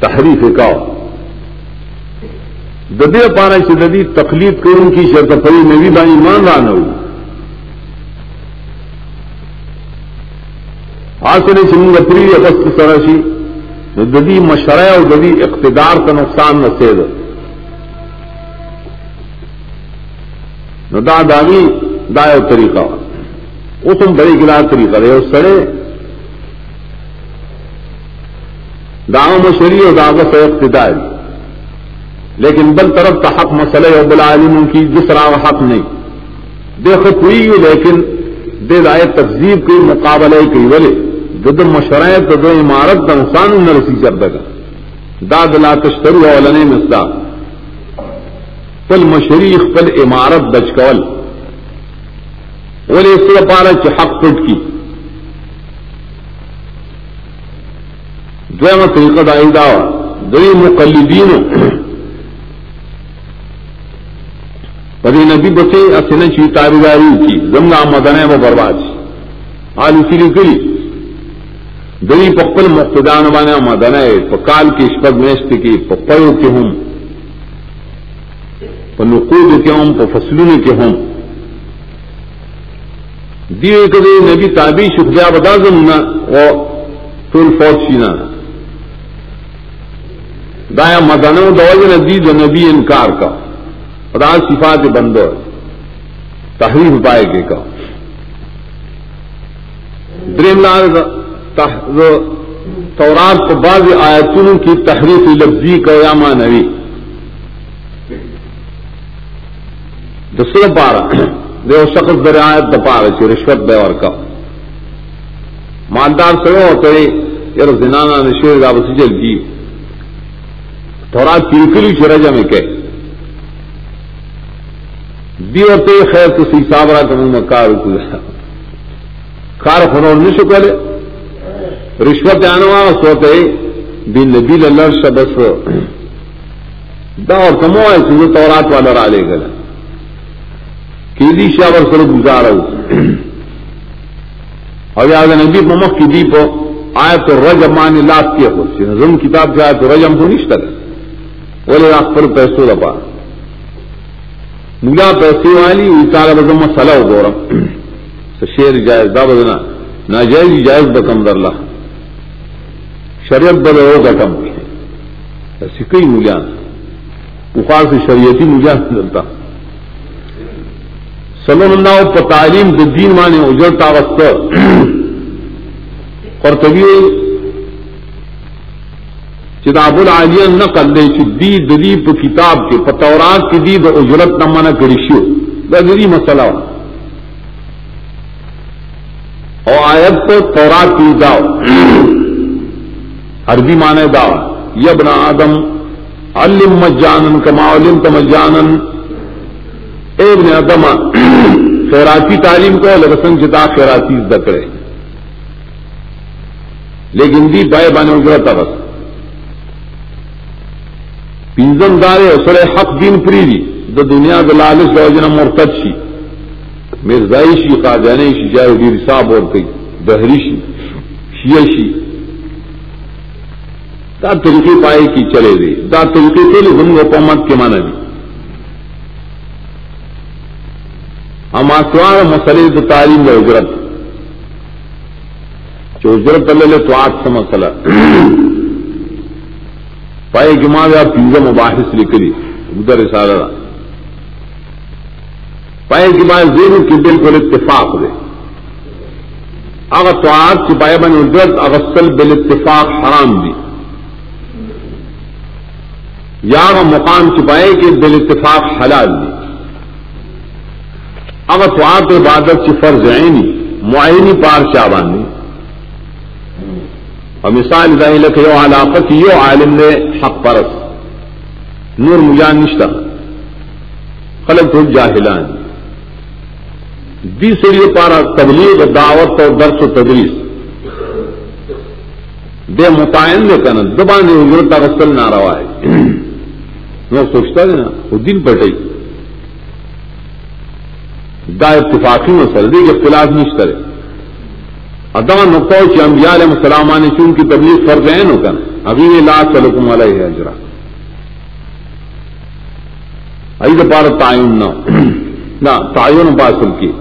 تحریف کا ددے پارا سے ددی تکلیف کروں کی شرط پری میں بھی بانی مان رہا نہ ہوئی آسرے چنگ پری اگست سرشی ددی مشرع اور ددی اقتدار کا نقصان نہ سید نہ دا داغی دایو طریقہ وہ تم بڑی گلا طریقہ رہے اس سڑے داؤں میں شری اور دعوت سے اقتدار. لیکن بل طرف کا حق مسئلہ اور بلا کی دوسرا حق نہیں۔ دیکھو کوئی لیکن دے رائے تقزیب کی مقابلے کی بولے جد مشرائے تو دو عمارت کا نقصان نہ رسی کر دے گا داد لا تشترو اولنے مسدا پل مشریق پل عمارت بچکول بولے اس سے پارا حق پٹ کی۔ جو طریقہ دائی داوا دئی مقلدین پری نبی بچے اصن چی تاریداری کی زمگا مدن وہ برباد آج اسی لیے کری دئی پپل مقتدان بانے مدن پکال کی اسپد میشت کی پپڑوں کے ہوں نقود کے ہوں فصلوں کے ہوں دیو کدی نبی تابی شکریا بتا زمنا او ټول فوت شینا دایا مدنو دوج ندی جو نبی انکار کا خدا صفات بندو تحریف پائے گے کا دریم لال تورات کو بعض آیتوں کی تحریف لفظی کا یا مانوی دوسرے پارا۔ دیو شخص درایت دپار چی رشوت بے اور کا مالدار سڑو ہوتے یار زنانا نشیر دا بسی جل کی تھوڑا تلکلی چرجا میں کہ دیو تے خیر تو سی صابرہ کموں میں کار کو کار خنور نشو کرے رشوت آنوا سوتے بین نبی للر شبس دا اور کمو ہے سیدھو تورات والا را لے گلا۔ کیدی شاور سره گزارو او یا نبی په مخ کې دی په آیت الرجم باندې لاس کې هو چې زم کتاب کې آیت الرجم خو نشته ولې خپل پیسو لپا مولا پیسې والی وی تعالی به مسله وګورم څه جائز دا بدنا ناجائز جائز بکم در الله شریعت بل او غټم سکی مولا بخار سے شریعتی مولا دلتا. سلم اللہ پر تعلیم دین مانے اجرتا وقت اور طبی کتاب العالیہ نہ کر دے چی دی ددی پہ کتاب کے پتورات کی دی د اجرت نہ منع کری شو ددی مسئلہ اور آیت تو تورات کی داؤ عربی مانے داؤ یبنا آدم علم مجانن کما علم تمجانن ابن ادم خیراتی تعلیم کو لگسن جتا جی خیراتی دکڑے لیکن دی پائے بانے اجرت بس۔ پنزم دارے سر حق دین پری دی دا دنیا دا لالچ دا وجنہ مرتد شی۔ مرزائی شی قادیانی شی جائے دیر صاحب اور کئی۔ دہری شی، شیعہ شی۔ دا طریقے پائے کی چلے دے۔ دا طریقے کے ہم حکومت کے مانا دی۔ ہم آسوار مسئلے تو تعلیم و اجرت۔ جو اجرت اللہ لے تو آج سے مسئلہ پائے جمع یا پیزا مباحث لکھلی ادھر سارا پائے کی بات زیر کی بالکل اتفاق دے۔ اگر تو آج کی پائے بن اجرت اغسل بال اتفاق حرام دی۔ یا وہ مقام چھپائے کہ بال اتفاق حلال دی۔ اگر تو آپ عبادت کی فرض عینی، معینی پار شابانی اور مثال ظاہر کہ یو علاقت یو عالم نے حق پرس نور مجان نشتہ خلق تو جاہلان۔ دی سری پارا تبلیغ، دعوت اور درس و تدریس۔ بے متعین نے کہنا دبان اجرت اغسل نہ روا ہے میں سوچتا ہے نا، وہ دن پٹئی دا اتفاقی میں سردی کے خلاف نہیں کرے ادام نقطہ کہ انبیاء علیہ السلام نے چون کی تبلیغ فرض ہے نو کر ابھی یہ لا سلکم علیہ اجرا۔ ای پار تعین نہ تعین باسل کی۔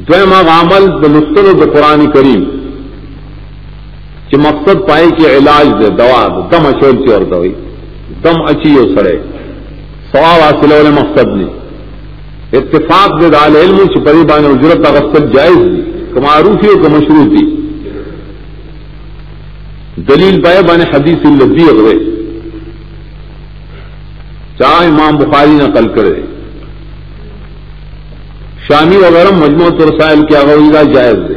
دویم عمل بلستل و قرآن کریم۔ کہ مقصد پائے کہ علاج دے، دوا دم اچول کی اور دوئی۔ دم اچھی ہو سڑے۔ سواب حاصل والے مقصد نہیں اتفاق دے دال علم چپری بان اجرت اغسل جائز دی کماروفی ہو کہ مشروطی دلیل پائے بان حدیث الدی اگرے چاہ امام بخاری نقل کرے۔ شامی وغیرہ مجموعہ رسائل کیا ہوگا جائز دے۔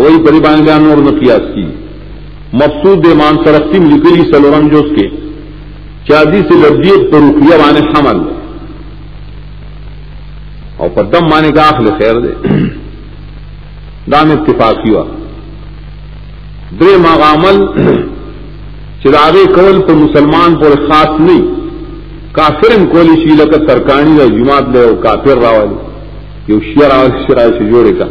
وہی پریبان بیان اور نقیاس کی۔ مقصود مان سرختی لکلی سلورم جو اس کے۔ چادی سے لبدیت پر رکیا مانے حمل۔ اور پدم مانے کا آخر خیر دے. دام اتفاقی ہوا. دے مغامل چراغ کول پر مسلمان پر خاص نہیں کافر کولی شیل کا سرکانی یا جماعت لے کافر راوالی. یہ شیر شرائے سے جوڑے کا.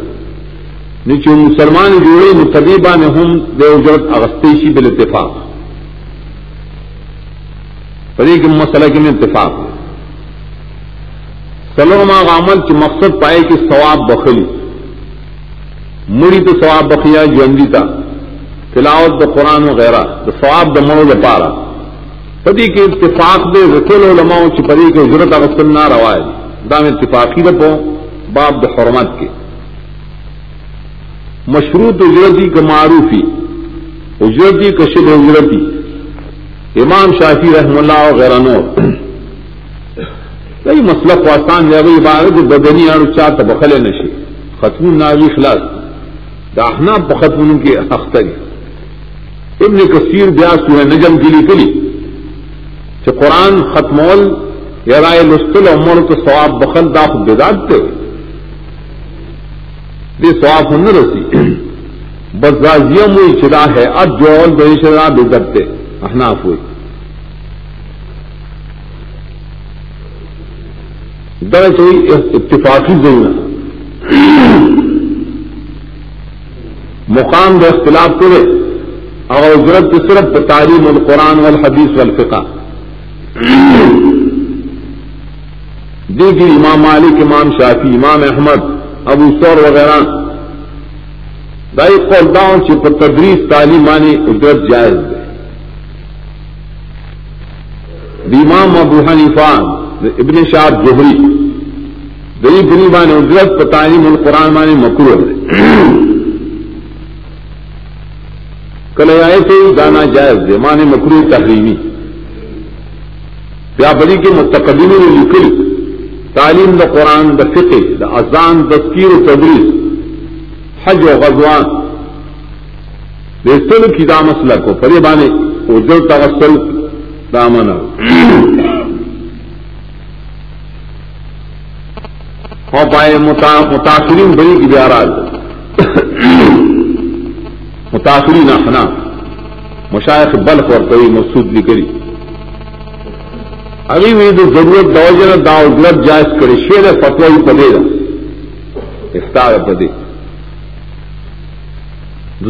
نیچے مسلمان جوڑے متبیبا نے ہم دے اجرت اغستیشی بل اتفاق. پری کے مسئلہ کے میں اتفاق ہے سلوما عمل کی مقصد پائے کہ ثواب بخلی. مڑی تو ثواب بخیا جنگی تھا تلاوت دا قرآن وغیرہ دا ثواب دا منو دا پارا. پتی کے اتفاق دے رکل علماء چی پری کے اجرت اغسل نہ روائے دام اتفاقی دا پو، باب دا حرمت کے. مشروط اجرتی کا معروفی اجرتی کا شب اجرتی امام شافی رحم اللہ وغیرہ نو کئی مسئلہ کو آسان ہے بھائی بارے جو بدنی اور چار تبخلے نشے ختم ناوی خلاص. داہنا ختم کے اختری. ابن کثیر بیاس جو ہے نجم کے لیے کلی. کہ قرآن ختمول یا رائے لستل عمر کو ثواب بخل داخ بےدادتے ہوئے دے سواف ہن رسی بس رازیم ہوئی چلا ہے اب جو اور بے شرا بے درتے احناف ہوئی. درس ہوئی اتفاقی ضرور مقام دے اختلاف کرے۔ اور اجرت صرف تعلیم القرآن والحدیث والفقہ۔ دیکھیے امام مالک، امام شافی امام احمد، ابو سور وغیرہ۔ دائی قلداؤں چی پر تدریس تعلیمانی اجرت جائز دے۔ امام ابو حنیفان ابن شاہد جوہری۔ دئی بنی بان اجرت پر تعلیم القرآن مانی مکرو دے کل آئے سے گانا جائز دے مانے مکرو تحریمی۔ پیا بڑی کے متقدمی نے لکھی تعلیم دا قرآن دا فقہ، دا ازان تذکیر و تدریس، حج و غزوان۔ سل کی دا مسئلہ کو پری بانے اجر توسل دامن اور پائے متاثرین بڑی کی بیارات متاثرین احنا مشائق بلف اور کوئی مسود نکلی ابھی بھی تو ضرورت دوجن دا اجلت جائز کرے، شیر فتوا ہی پدے گا اختار پدے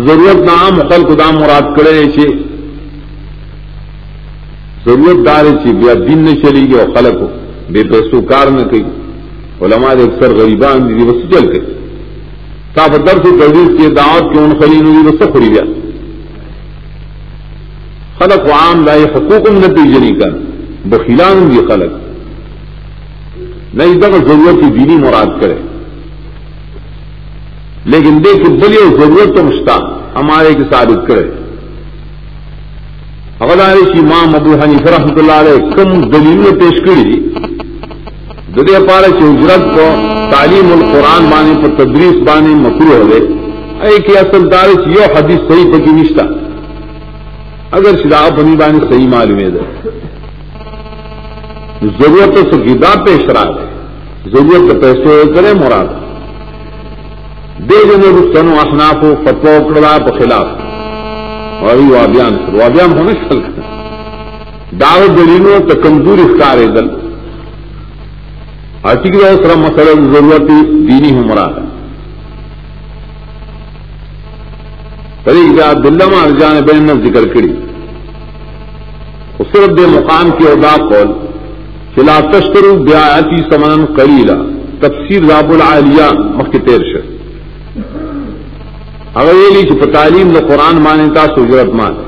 ضرورت نہ عام خلق دام مراد کرے چھے ضرورت دار چی، بیا دین نے چلی گی اور خلق ہو بے پیسو نہ کہی علماء اکثر غریبان دی بس چل گئی تا در سے تجویز کی دعوت کی ان خلین ہوئی بس خری گیا خلق و عام لائے حقوق نتیجے نہیں کر بخیلان بھی خلق۔ نہیں دب ضرورت کی دینی مراد کرے۔ لیکن دیکھ بلی ضرورت تو مشتا ہمارے کے ثابت کرے۔ اغلارش امام ابو حنیف رحمۃ اللہ علیہ کم دلیل پیش کری۔ ددے پارے سے اجرت کو تعلیم القرآن بانے پر تدریس بانے مکرو ہو گئے ایک اصل دار یہ حدیث صحیح پکی نشتا۔ اگر شدا بنی بانے صحیح معلوم ہے ضرورت سے گدا پیش رہا ہے ضرورت پیسے کرے مراد۔ دے دیں رخصن اخناف ہو فتوا اکڑا کے خلاف۔ اور وابیان وابیان ہونے چل دعوت دلیلوں تو کمزور اختار ہے دل۔ اٹک رہے سر مسئلہ ضرورت دینی ہوں مراد طریق جا دلما ارجان بین نے ذکر کری۔ صرف دے مقام کی ادا قول فلا تشکر بیاتی سمن کریلا تفسیر راب العالیہ مخ تیر شر اگر یہ لیچ تعلیم نے قرآن مانے کا سجرت مان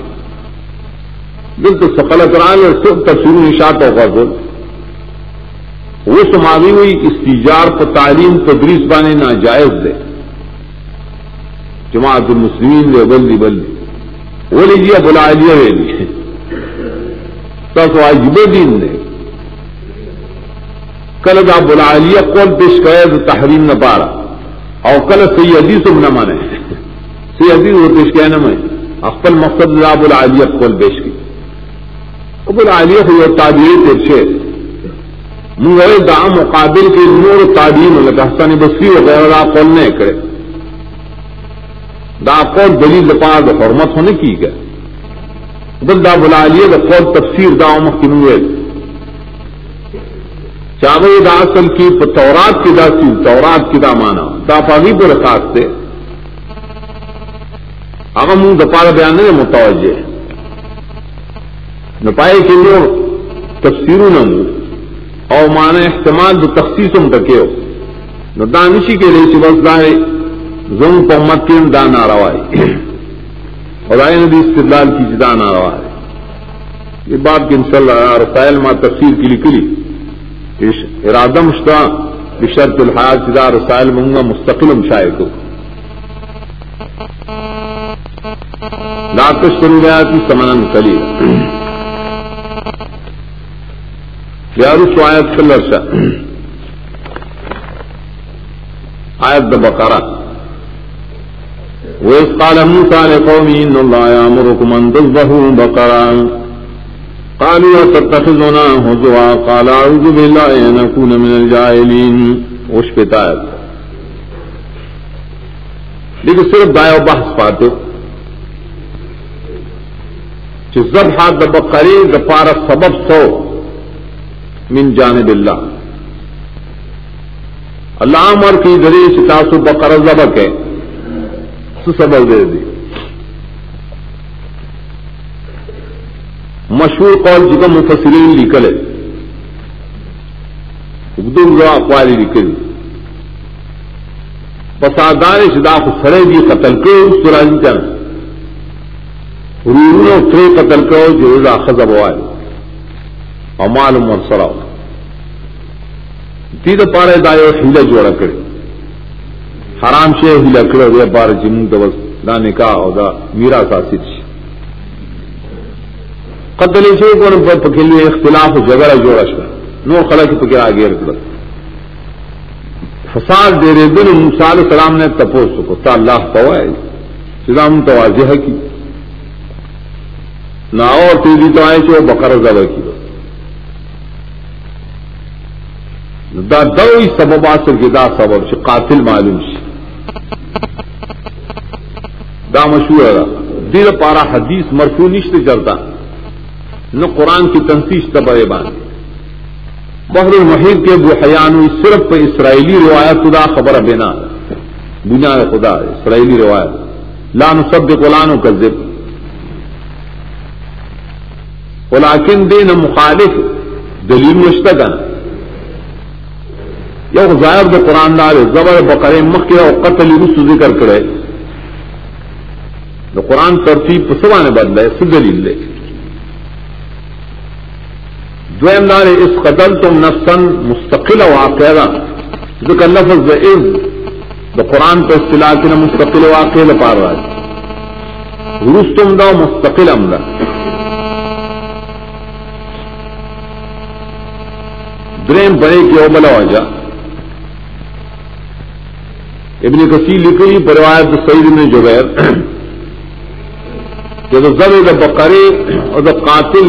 دل تو سفل قرآن اور صرف تفسیر نشات ہوگا بول وہ سماوی ہوئی استیجار پر تعلیم تدریس بانے ناجائز دے۔ جماعت المسلمین دے بلدی بلدی۔ وہ لیجیے بلا لیا لے لیجیے تو عجب دین دے۔ کل دا بلا لیا کون پیش کرے تحریم نہ پارا۔ اور کل سی حدیث نہ مانے۔ سی حدیث وہ پیش کیا نہ میں اقبل مقصد لا بلا لیا کون پیش کی۔ بلا لیا کو تعبیر ترچے منگل دا مقابل کے نور تعلیم حسن بسی وغیرہ قول نے کرے۔ دا قول دلیل پار دا حرمت ہونے کی گئے۔ بل دا بلا لیے دا قول تفسیر دا مخی منگل چاہے دا اصل کی تورات کی دا سی، تورات کی دا مانا دا پاگی پر خاص سے اگر منہ دپارا بیان نہیں متوجہ۔ نپائے کے لیے تفسیروں نہ منہ او مانا احتمال دو تخصیصم تکے ہو. نو دانشی کے لیے بس دائے زم کو مت کے دانا روائی اور آئے نبی استدلال کی جدا نہ روائی یہ بات کی انشاءاللہ رسائل ما تفسیر کی لکلی. ارادہ مشتا بشرط الحیات جدا رسائل مونگا مستقل شائع کو لا تشترو لیاتی سمنن کلی پیارو سو آیت کلر شا آیت دا بقرہ۔ ویس قال موسیٰ لقومی ان اللہ یامرکم ان تذبہو بقرہ قالوا تتخذنا حضوا قال اعوذ باللہ من الجاہلین وش پیتا لیکن صرف دائیو بحث پاتے چھ ذبحہ دا بقری دا پارا سبب سو۔ من جانب اللہ. اللہ عمر کی ذریعے سے تاسو بقر ضبط ہے سبب دے دی. مشہور قول جگہ مفسرین لکھل ہے اقوالی لکھل پسادار شداف سڑے بھی قتل کرو سراجی کر روروں تھرے قتل کرو، جو خزب ہوئے اور معلوم اور سرا تیر پارے دایو ہیلا جوڑا کرے حرام شے ہیلا کرے وہ پار جن دبس دا نکاح اور دا میرا ساسی قتل سے کو پکیلے اختلاف جگڑا جوڑا شا نو خلق پکے آگے رکھ فساد دے رہے دن موسیٰ علیہ السلام نے تپوس کو تا اللہ پوائے سلام تو واضح کی نہ اور تیزی تو آئے چھو بقر زبر کی دا دوئی سبب اصل کی دا سبب سے قاتل معلوم سی دا مشہور دل پارا حدیث مرفو نشت چلتا نہ قرآن کی تنسیش تبرے بان. بحر المحید کے بحیان صرف اسرائیلی روایت خدا خبر بنا. بنا خدا اسرائیلی روایت. لان سب قلان کا ذکر ولیکن دین مخالف دلیل مشتقن یو ظاہر د قرآن دار زبر بقرے مکہ او قتل رس ذکر کرے۔ تو قرآن ترتیب سوانے بدل ہے، سو لے دویم دار اس قتل تم نفسن مستقل واقع ذکر لفظ دا از دا قرآن پر اصطلاح کی مستقل واقع لپار رہا رستم دا مستقل امدہ دریم بڑے کی اوبلا وجہ۔ ابن کثیر لکھی روایت سعید میں جبیر۔ کہ زب دا بقرے اور دا قاتل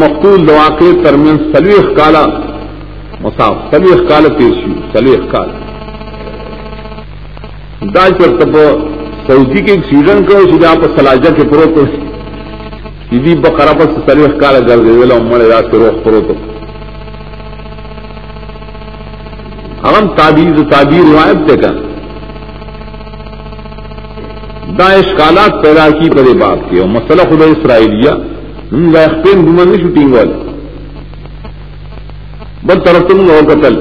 مقتول دواقع ترمین سلیخ کالا مساف سلیخ کالا پیشی سلیخ کالا۔ داج پر تب سعودی کے سیزن کو اس آپ سلاجہ کے پرو تو سیدھی بقرا پر سلیخ کالا گھر گئے والا عمر رات کے روح پرو تو ہم تعبیر تعبیر روایت دے کر دا اشکالات پیدا کی پدے باپ کے اور مسئلہ خدا اسرائیلیا اسرائیل گمن نہیں شوٹنگ والے بد طرف تم اور قتل۔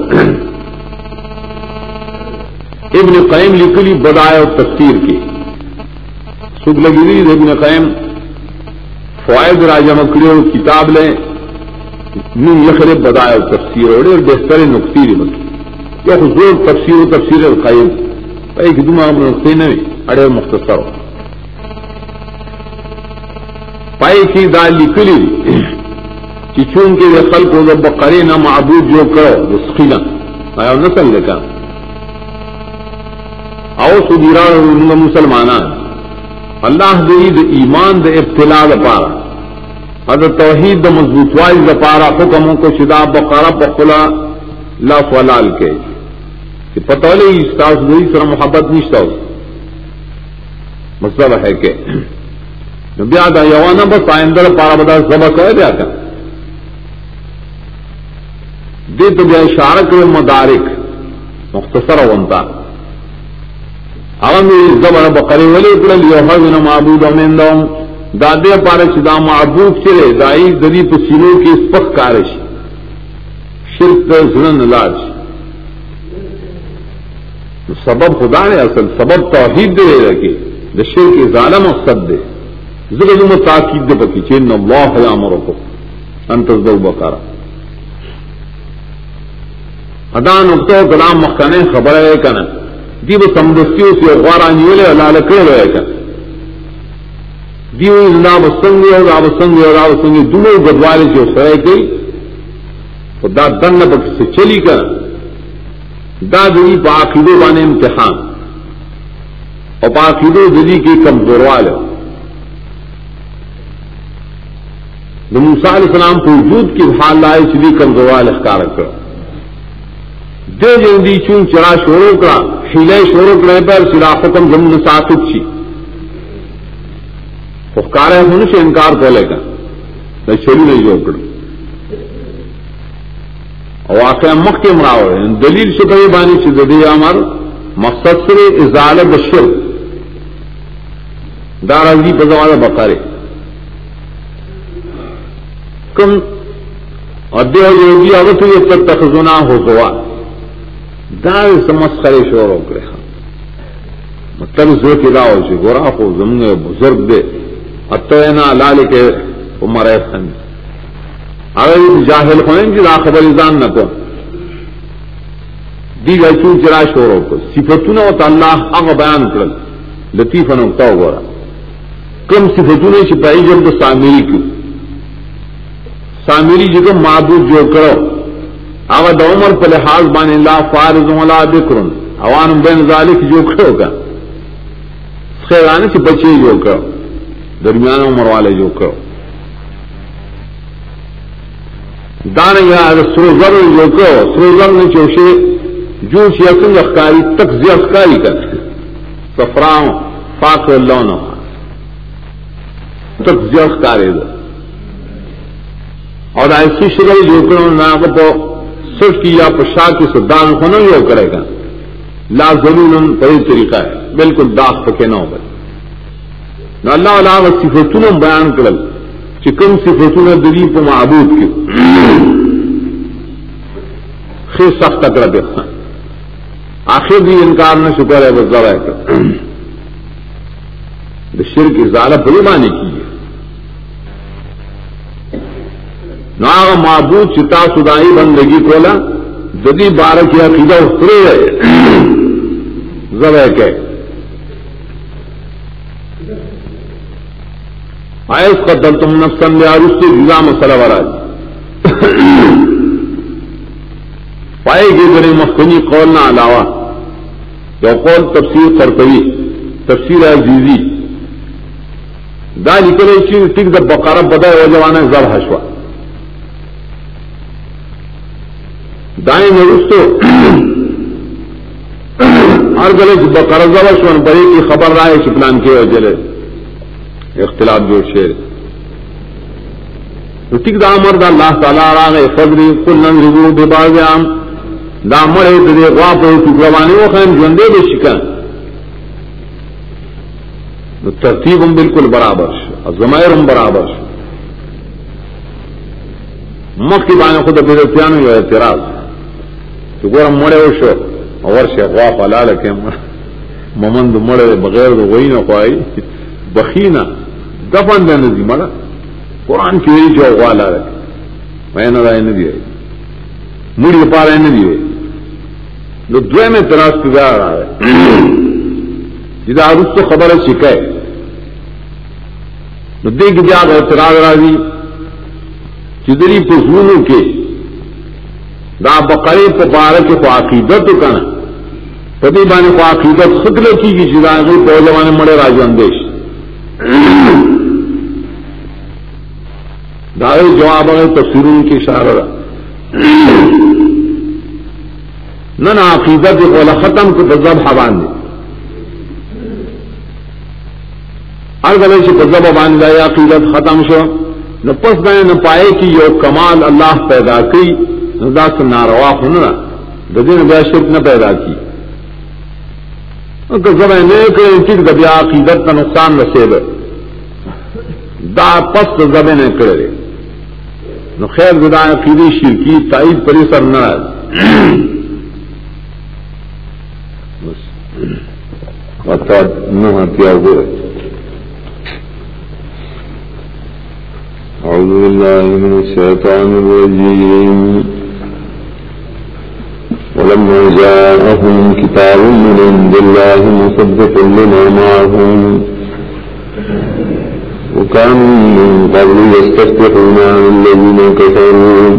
ابن قیم لکلی بدائے اور تفسیر کی۔ سکھ لگی ابن قیم۔ فوائد راجا مکڑی اور کتاب لیں۔ نون لکھرے بدائے اور تفسیر اور بہتر نقصیر مت یا حضور تفسیر و تفسیر القیم۔ ایک دم نقطے نہیں۔ اڑے مختصر. پائی کی دال لکلی کہ چونکہ یہ خل کو جب کرے نہ معبود جو کرو، وہ سکینا آیا نسل لے کا او سدیرا مسلمان اللہ دید ایمان د ابتلا د پارا. حضرت توحید د مضبوط وائی د پارا، حکموں کو شدا بقارا بقلا لا فلال کے. کہ پتولے استاذ دوئی سر محبت نشتا ہو. مطلب ہے کہ بیا دا یوانا بس آئندر پارا بدا سبق ہے بیا کا۔ دے تو بیا اشارہ کرے مدارک، مختصر ونتا اغم زبر بقری ولی اکرل یوحضن معبود امندهم دا دے پارا چی دا معبود چرے دائی ددی پسینوں کی سپک کارش۔ شرک زنن لاج۔ سبب خدا نے اصل، سبب توحید دے رکھے۔ د شرک ظالم او صد دے۔ زګه نو تاکید دې پکې چې نو الله یامرکم ان تزدو بقره ادا نقطه کلام مخکنه خبره ہے کنه دی به سمدستیو سی غوارا نیولې ولا لکړه وای کنه دیو زنده وسنګ یو دا وسنګ یو دا وسنګ دونو غدواله چې سره کوي خدا دنه پکې چلی کړه دا دوی په عقیده باندې امتحان۔ اور پاکیدو دلی کی کمزور والے علیہ السلام کو وجود کی حال لائے چلی کمزور والے کار کر دے جلدی چون چرا شوروں کا ہلے شوروں کرے پر سرا حکم زمن ساخت چی. کار ہے ہونے سے انکار کر لے گا. میں چھوڑی نہیں جو کر اور واقعہ مخ کے مراؤ دلیل سے کبھی بانی سے دے ہمارا مقصد سے ازالت شرک دارازی بزوال بقارے کم ادے یوگی اگر تو یہ تک تخنا ہو گوا دار سمس کرے شور ہو کرے مطلب زو کی لاؤ سے گورا کو زمنے بزرگ دے اتنا لال کے مرے خن اگر جاہل ہونے کی لا خبر جان نہ کو دی گئی چون چرا شور ہو کر صفتوں و اللہ اگ بیان کر لطیف نقطہ گورا کم صفتوں نے سپاہی جب تو سامری کی. سامری جی کو معبود جو کرو. آگا عمر پہ لحاظ بان اللہ فارض ولا بکرن. اوان بین ذالک جو کرو کا. خیر سے بچے جو کرو. درمیان عمر والے جو کرو. دان یا سروزر جو کرو سروزر نے چوشے جو سیاسن اخکاری تک زی اخکاری کر سفراؤں پاک اللہ نہ تک زیوخ کارے دو. اور ایسی شکل جو کرو نہ تو سرف کی یا پشا کی سدان کو نہ یو کرے گا. لا ضرور بڑی طریقہ ہے بالکل داغ پکے نہ ہوگا نہ اللہ علیہ صفتون بیان کرل چکم صفتون دلی کو معبود کی. خیر سخت کر دیکھنا آخر بھی انکار نہ شکر ہے، بس ذرا کر شرک ازالہ بڑی مانی کی. ہے نہ معبود چتا سدائی بندگی کولا جدی بارہ کی عقیدہ اترے ہے ذرا کہ آئے اس کا دل تم نفسن لیا اس سے جدا مسئلہ ورا۔ پائے گی گرے مخنی قول نہ علاوہ۔ یا قول تفسیر سرکری تفسیر عزیزی۔ دا نکلے چیز ٹک دا بقارہ بدا ہو جوانا زر حشوا دائیں نرستو ہر گلے بقرہ زر شون بڑے کی خبر رہا ہے پلان کے وجہ اختلاف جو شیر۔ ٹک دا مرد اللہ تعالیٰ راغ فضری کل نن ربو بے باز عام۔ دا مڑے دے غوا پہ ٹکڑوانے وہ خیم جندے بے شکن ترتیب ہم بالکل برابر زمیر ہم برابر مکھ کی بانے خود بے دتیان جو اعتراض۔ تو گورم مڑے ہو شو اور سے غوا پلا لکے ممند مڑے بغیر دو وہی نہ خواہی بخینا، دفن دے ندی مڑا قرآن کی وہی جو غوا لا رکھے میں نہ رائے ندی ہے مڑی پا رہے ندی ہے جو دوے میں تراس کی رہا ہے جدا اس تو خبر ہے سکھائے تو دیکھ دیا اعتراض راضی چدری پسونوں کے دا بقرے کو بارہ کے کو عقیدت کا نا پتی بانے کو عقیدت خود لکی کی چیزاں گئی پہلوانے مڑے راجو اندیش. دارے جواب ہے تفسیروں کی اشارہ نہ نہ عقیدت کو ختم کو بزب حوان دے ہر گلے سے بزب حوان گیا عقیدت ختم شو. نہ پس گئے نہ پائے کہ یہ کمال اللہ پیدا کی. نہ ناروا ہونا ددی نے شرک نہ پیدا کی زب نیک ٹک عقیدت کا نقصان نصیب دا پس زبے نے کرے نو خیر گدا عقیدی شرکی تائید پریسر نہ ہوئے أعوذ بالله من الشيطان الرجيم ولما جاءهم كتاب من عند الله مصدق لما معهم وكانوا من قبل يستفتحون عن الذين كفروا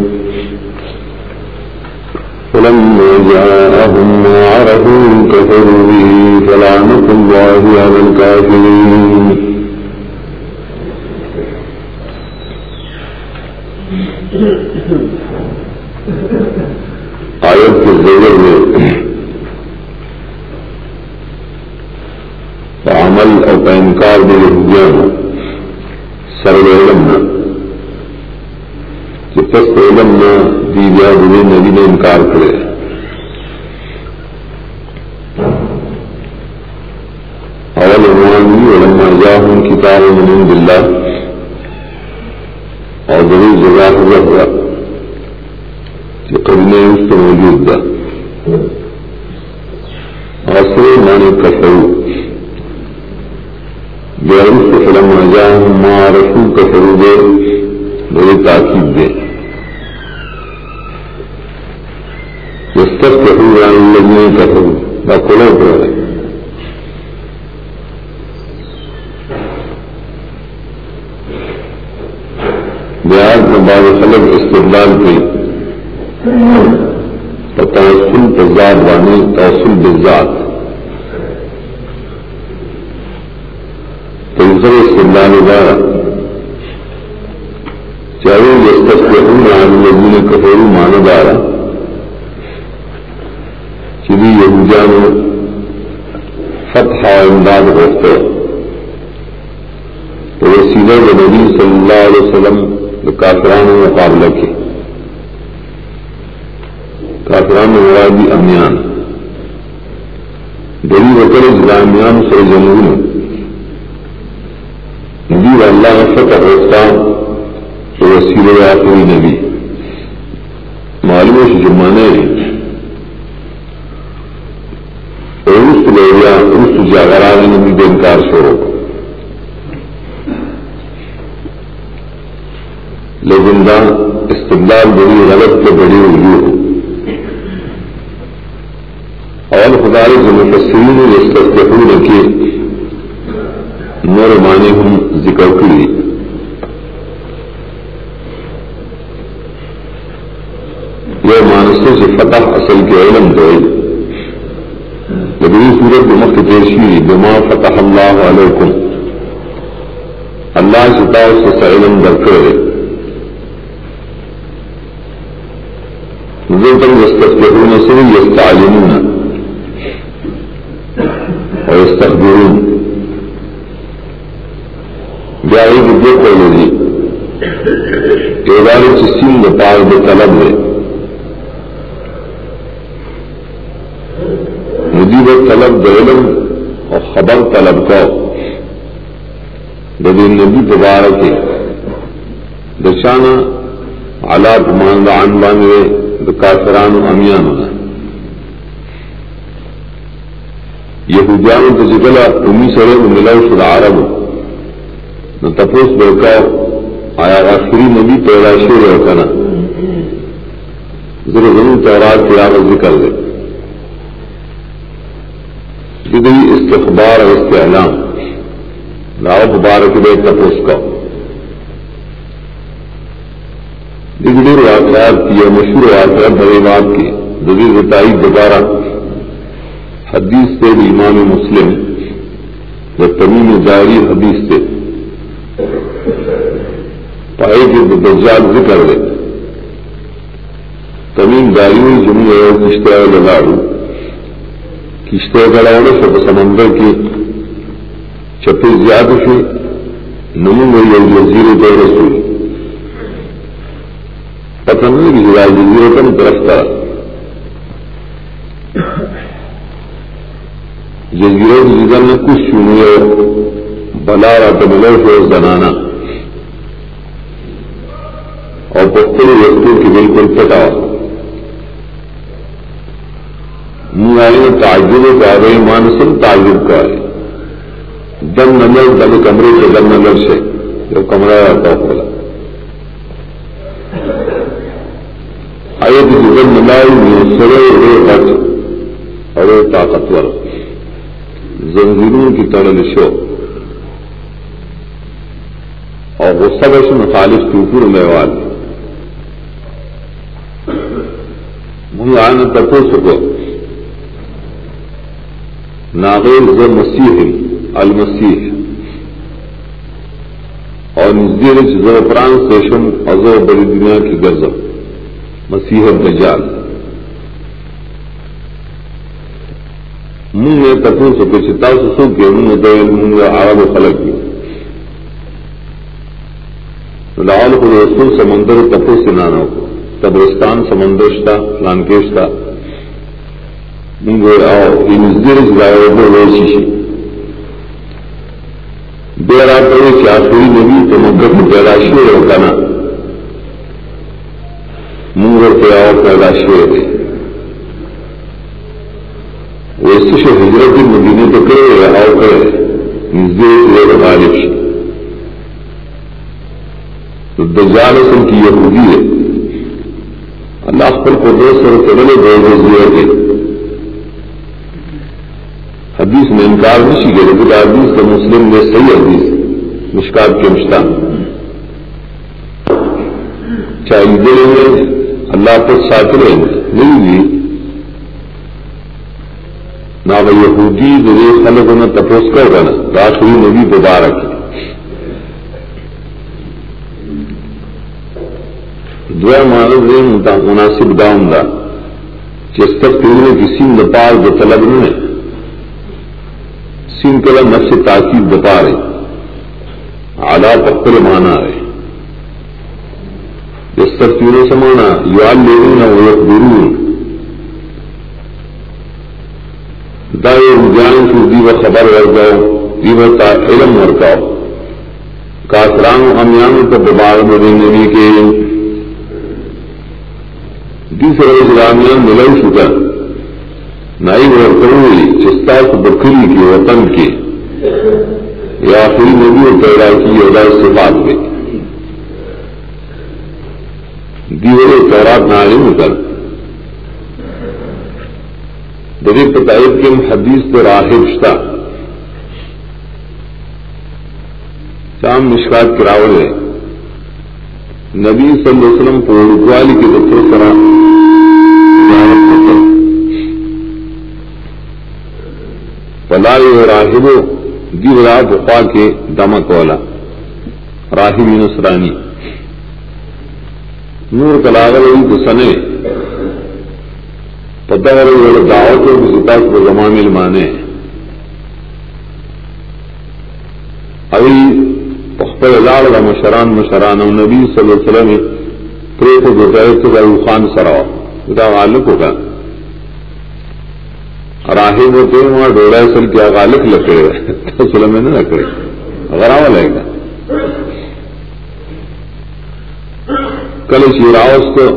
فلما جاءهم ما عرفوا كفروا به فلعنة الله على الكافرين Thank you. آیت کے زیر میں عمل اور پینکار میں یہودیاں سرو علم نہ۔ کہ پس علم نہ دی گیا بڑی نبی نے انکار کرے۔ اول عموماً علما جا ہوں کتاب من بلّہ اور بڑی جگہ ہوا ہوا کہ اس کو موجود تھا آسرے مانے کفرو بیارس کو فلم جا ہوں ماں رسو کفرو دے بڑی تاکید دے الذين كفروا دا کلو پر ہے بیاج میں بعض خلق استقبال کی توسل تزاد بانی توسل بزاد تو سر استقبال ادارہ چاہے جس تک کے ان عالم الذين كفروا مانا دارا چلی یہودیانو فتح و امداد ہوتے تو وسیلے نبی صلی اللہ علیہ وسلم کافران مقابلہ کی کافران امیان. دلی وکر اسلامیان سے جمہور نبی اللہ فتح ہوتا تو وسیلے آخری نبی. معلوم سے جمانے روس لیا روس جاگرا نبی بے انکار شروع لیکن دا استدلال بڑی غلط کے بڑی اردو ہو مفسرین استفون کے نور مانے ہم ذکر کی یہ مانسوں سے فتح اصل کے علم دے۔ لیکن سورت مفت پیشی بما فتح اللہ علیکم۔ اللہ سے سے علم در کرے۔ تم يستفتحون سوء يستعلمون ويستخبرون بیائی کی دو قولو دی ایداری چی سین دا پاک دا طلب دے مجیب طلب دا علم اور خبر طلب کو دا دین نبی مبارک دشانا علا کمان دا عنوان وے کافران و امیان ہونا یہودیان تو جی جگلا امی سرے وہ ملاؤ شد عرب. نہ تپوس بڑکا آیا آخری نبی پیدا شور ہے کنا ذرا ضرور تورات کے آپ ذکر دے. جدی استخبار اور استعلام. راؤ مبارک دے تپوس کا. دگڑے واقعات کی یا مشہور واقعات بڑے بات کی. دبی بتائی دوبارہ. حدیث سے امام مسلم یا تمیم داری حدیث سے پائے کے دجال ذکر دے تمیم داری جمعے کشتہ لگاڑو کشتہ گڑاڑو سب سمندر کی چپے زیادہ سے نمو گئی وزیر دے رسول۔ پتن نہیں کہ راج جزیرتن درخت جزیروں کی جگہ میں کچھ چنیے بلا رہا تو ملے سے زنانا اور پختر وقتوں کی بالکل پٹا منہ تعجب کا آگے مانسن تعجب کا ہے دم نمر دم کمرے سے، دم نمر سے۔ جو کمرہ رہتا کھولا۔ آئے کہ جن ملائی میں سرے رے غٹ اور طاقتور۔ زنجیروں کی طرح شو اور وہ سب اس مخالف کی اوپر میں مجھے آنے تک ہو سکو۔ ناغیر ز مسیح المسیح۔ اور نزدیر زر پران سیشن اور بڑی دنیا کی گرزم مسیح الدجال۔ منہ میں تکو سو کچھ تاس سو کے منہ دے منہ عرب خلق کی لاول کو رسول سمندر تپو سے نانا کو قبرستان سمندر تھا لانکیش تھا منگو آؤ ان زیر جائے وہ ویسی دیر آپ کرے کہ آخری نبی تو مگر کو پیداشی ہو کنا منگل کے آؤ پیدا شوئے تھے ویسے سے ہجرت مدینے تو کرے یا آؤ کرے نزدیک غالب شو تو دجال سن کی یہودی ہے۔ اللہ پر کو دو سر چلے دو ضرورت ہے حدیث میں انکار نہیں گئے لیکن حدیث تو مسلم میں صحیح حدیث مشکات کے مشتاق۔ چاہیے دے اللہ کو ساترے نہیں دی نہ وہ یہودی میرے خلق نے تپوس کر گنا رات ہوئی نبی دوبارہ کی۔ دو مانو مناسب داؤں گا جس تک تم نے کسی نپال جو طلب نے سین کلا نفس تاکید بتا رہے آلہ پکر مانا ہے۔ جس تک تیروں سمانا یو لے نہ وہ گرو دائیں جان شو دیو خبر ورگاؤ دیو تا علم ورکاؤ کاسران امیان کو ببار میں نبی کے۔ دوسرے اسلامیان ملو شکر نائی ورکوئی چستا بکری کی وطن کی۔ یا آخری نبی پیدا کی ادا استفاد میں۔ دیور تورات نہ کر۔ دری پتائب کے حدیث تو راہب شتا شام مشکات کراول ہے نبی صلی اللہ علیہ وسلم کو اردوالی کے دفتر سرا پلائی راہب دیورا بپا کے دمک والا راہبی نسرانی نور کلاغل تو سنے پتہ وہ دعوت اور کتاب کو زمان مانے ابھی پختر لال کا مشران مشران نبی صلی اللہ علیہ وسلم پرے کو دوپہر تو گئے خان سراؤ۔ بتا غالب ہوگا۔ راہب ہوتے ہیں وہاں ڈوڑا سل کیا غالب لکڑے سلم میں نہ لکڑے غراوا لگے گا کل شیراوس کو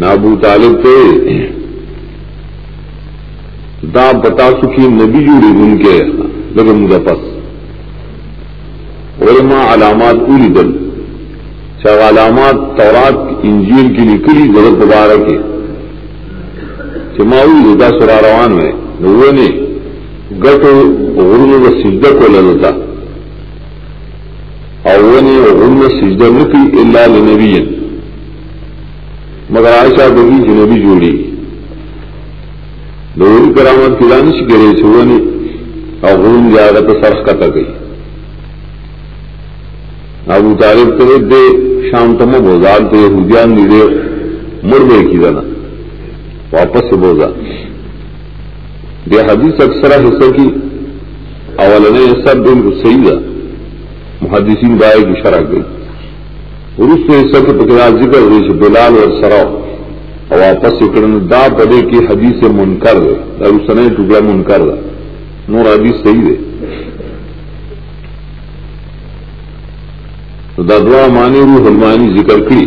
نابو طالب پہ دا بتا سکی نبی جوڑی ان کے لگن مدفس علماء علامات پوری دل۔ چاہ علامات تورات انجیل کی نکلی ضرورت دوبارہ کے چماؤ ردا سرا روان میں۔ وہ نے گٹ غرم و سجدہ کو لگتا اونی غم سجدہ نکی اللہ لنبی مگر عائشہ بگی جنبی جوڑی۔ دوری کرامت کی دانش کرے چھوانی اور غم جاگا تو سرخ کتا گئی۔ ابو طالب کرے دے شام تم بوزار تے یہودیان دی دے مر بے کی دانا۔ واپس سے بوزا۔ دے حدیث اکثر حصہ کی اولنے سب دن کو صحیح محدثین بائے کی شرح گئی۔ روس سے حصہ کے پکڑا ذکر ہوئی بلال اور سراؤ اور واپس سے کرنے دا پڑے کی حدیث سے منکر دے دارو سنے ٹکڑا منکر دا نور حدیث صحیح دے تو دادوا مانی روح المانی ذکر کری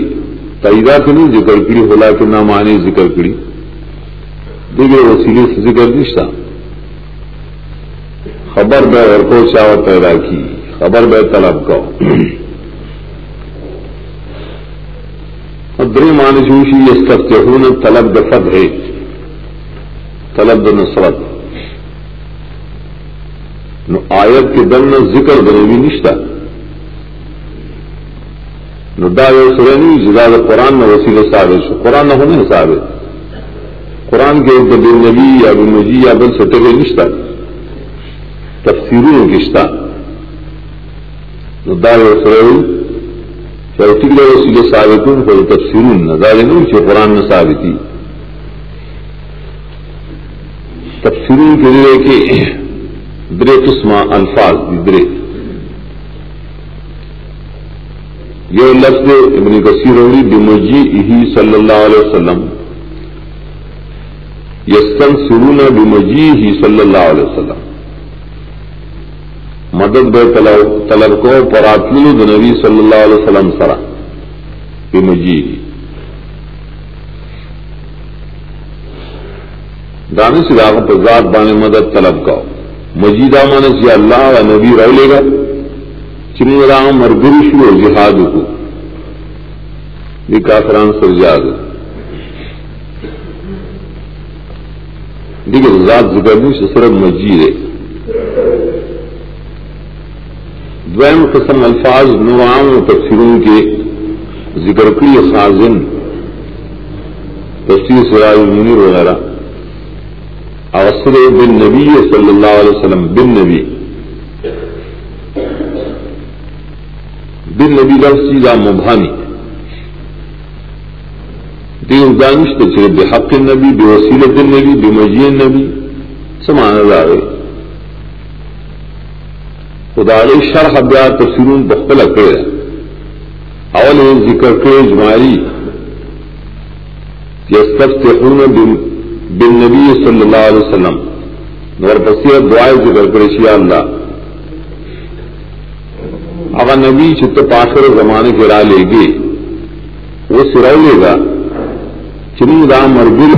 تائیدہ کے نہیں ذکر کری ہولا کہ نہ مانی ذکر کری دیکھے وسیلے سے ذکر نشتا خبر بے اور کو چاوت پیدا کی خبر بے طلب کو دری مان جوشی اس ہوں طلب دفت ہے۔ طلب د نصرت۔ نو آیت کے دن ذکر بنے بھی نشتا نو دا یو سره نه جدا جی د قران نو وسیله ثابت شو قران نه نه ثابت قران کې د نبی یا د نبی یا بل څه ته نشتا تفسیرونه کېشتا دا یو سره چوټی له وسیله ثابتون په تفسیرون نه دا نه چې قران نه ثابتي تفسیرون کې لري کې درې قسمه الفاظ دي درې یو لفظ ابن کثیر وی بمجیئه صلی الله علیه وسلم۔ یستنصرون بمجیئه صلی الله علیه وسلم۔ مدد بے طلب کو پراتل نبی صلی اللہ علیہ وسلم سرا. مجی. دانش راغ ذات بانے مدد طلب کا مجیدہ من سے اللہ و نبی رو لے گا. چن رام اور گرو و جہاد کو. کافران سر جاد دیکھے ذات ذکر نہیں سرب مجید ہے دویم قسم الفاظ نوام و تفسیروں کے ذکر کی خازن، تفسیر سراج منیر وغیرہ۔ اوسر بن نبی صلی اللہ علیہ وسلم بن نبی بن نبی لفظ چیزا مبانی دیو دانش تو چلے بے حق نبی، بے وسیلت نبی، بے مجیے نبی سمان رہے خدا شرح بیا تفسیرون بخل کرے اول ذکر کے جماری یستفتحون بالنبی صلی اللہ علیہ وسلم۔ نور پسیر دعائے ذکر کرے شیع اللہ۔ اگر نبی چت پاخر زمانے کے را لے گے وہ سرو لے گا۔ چنگ رام اور بل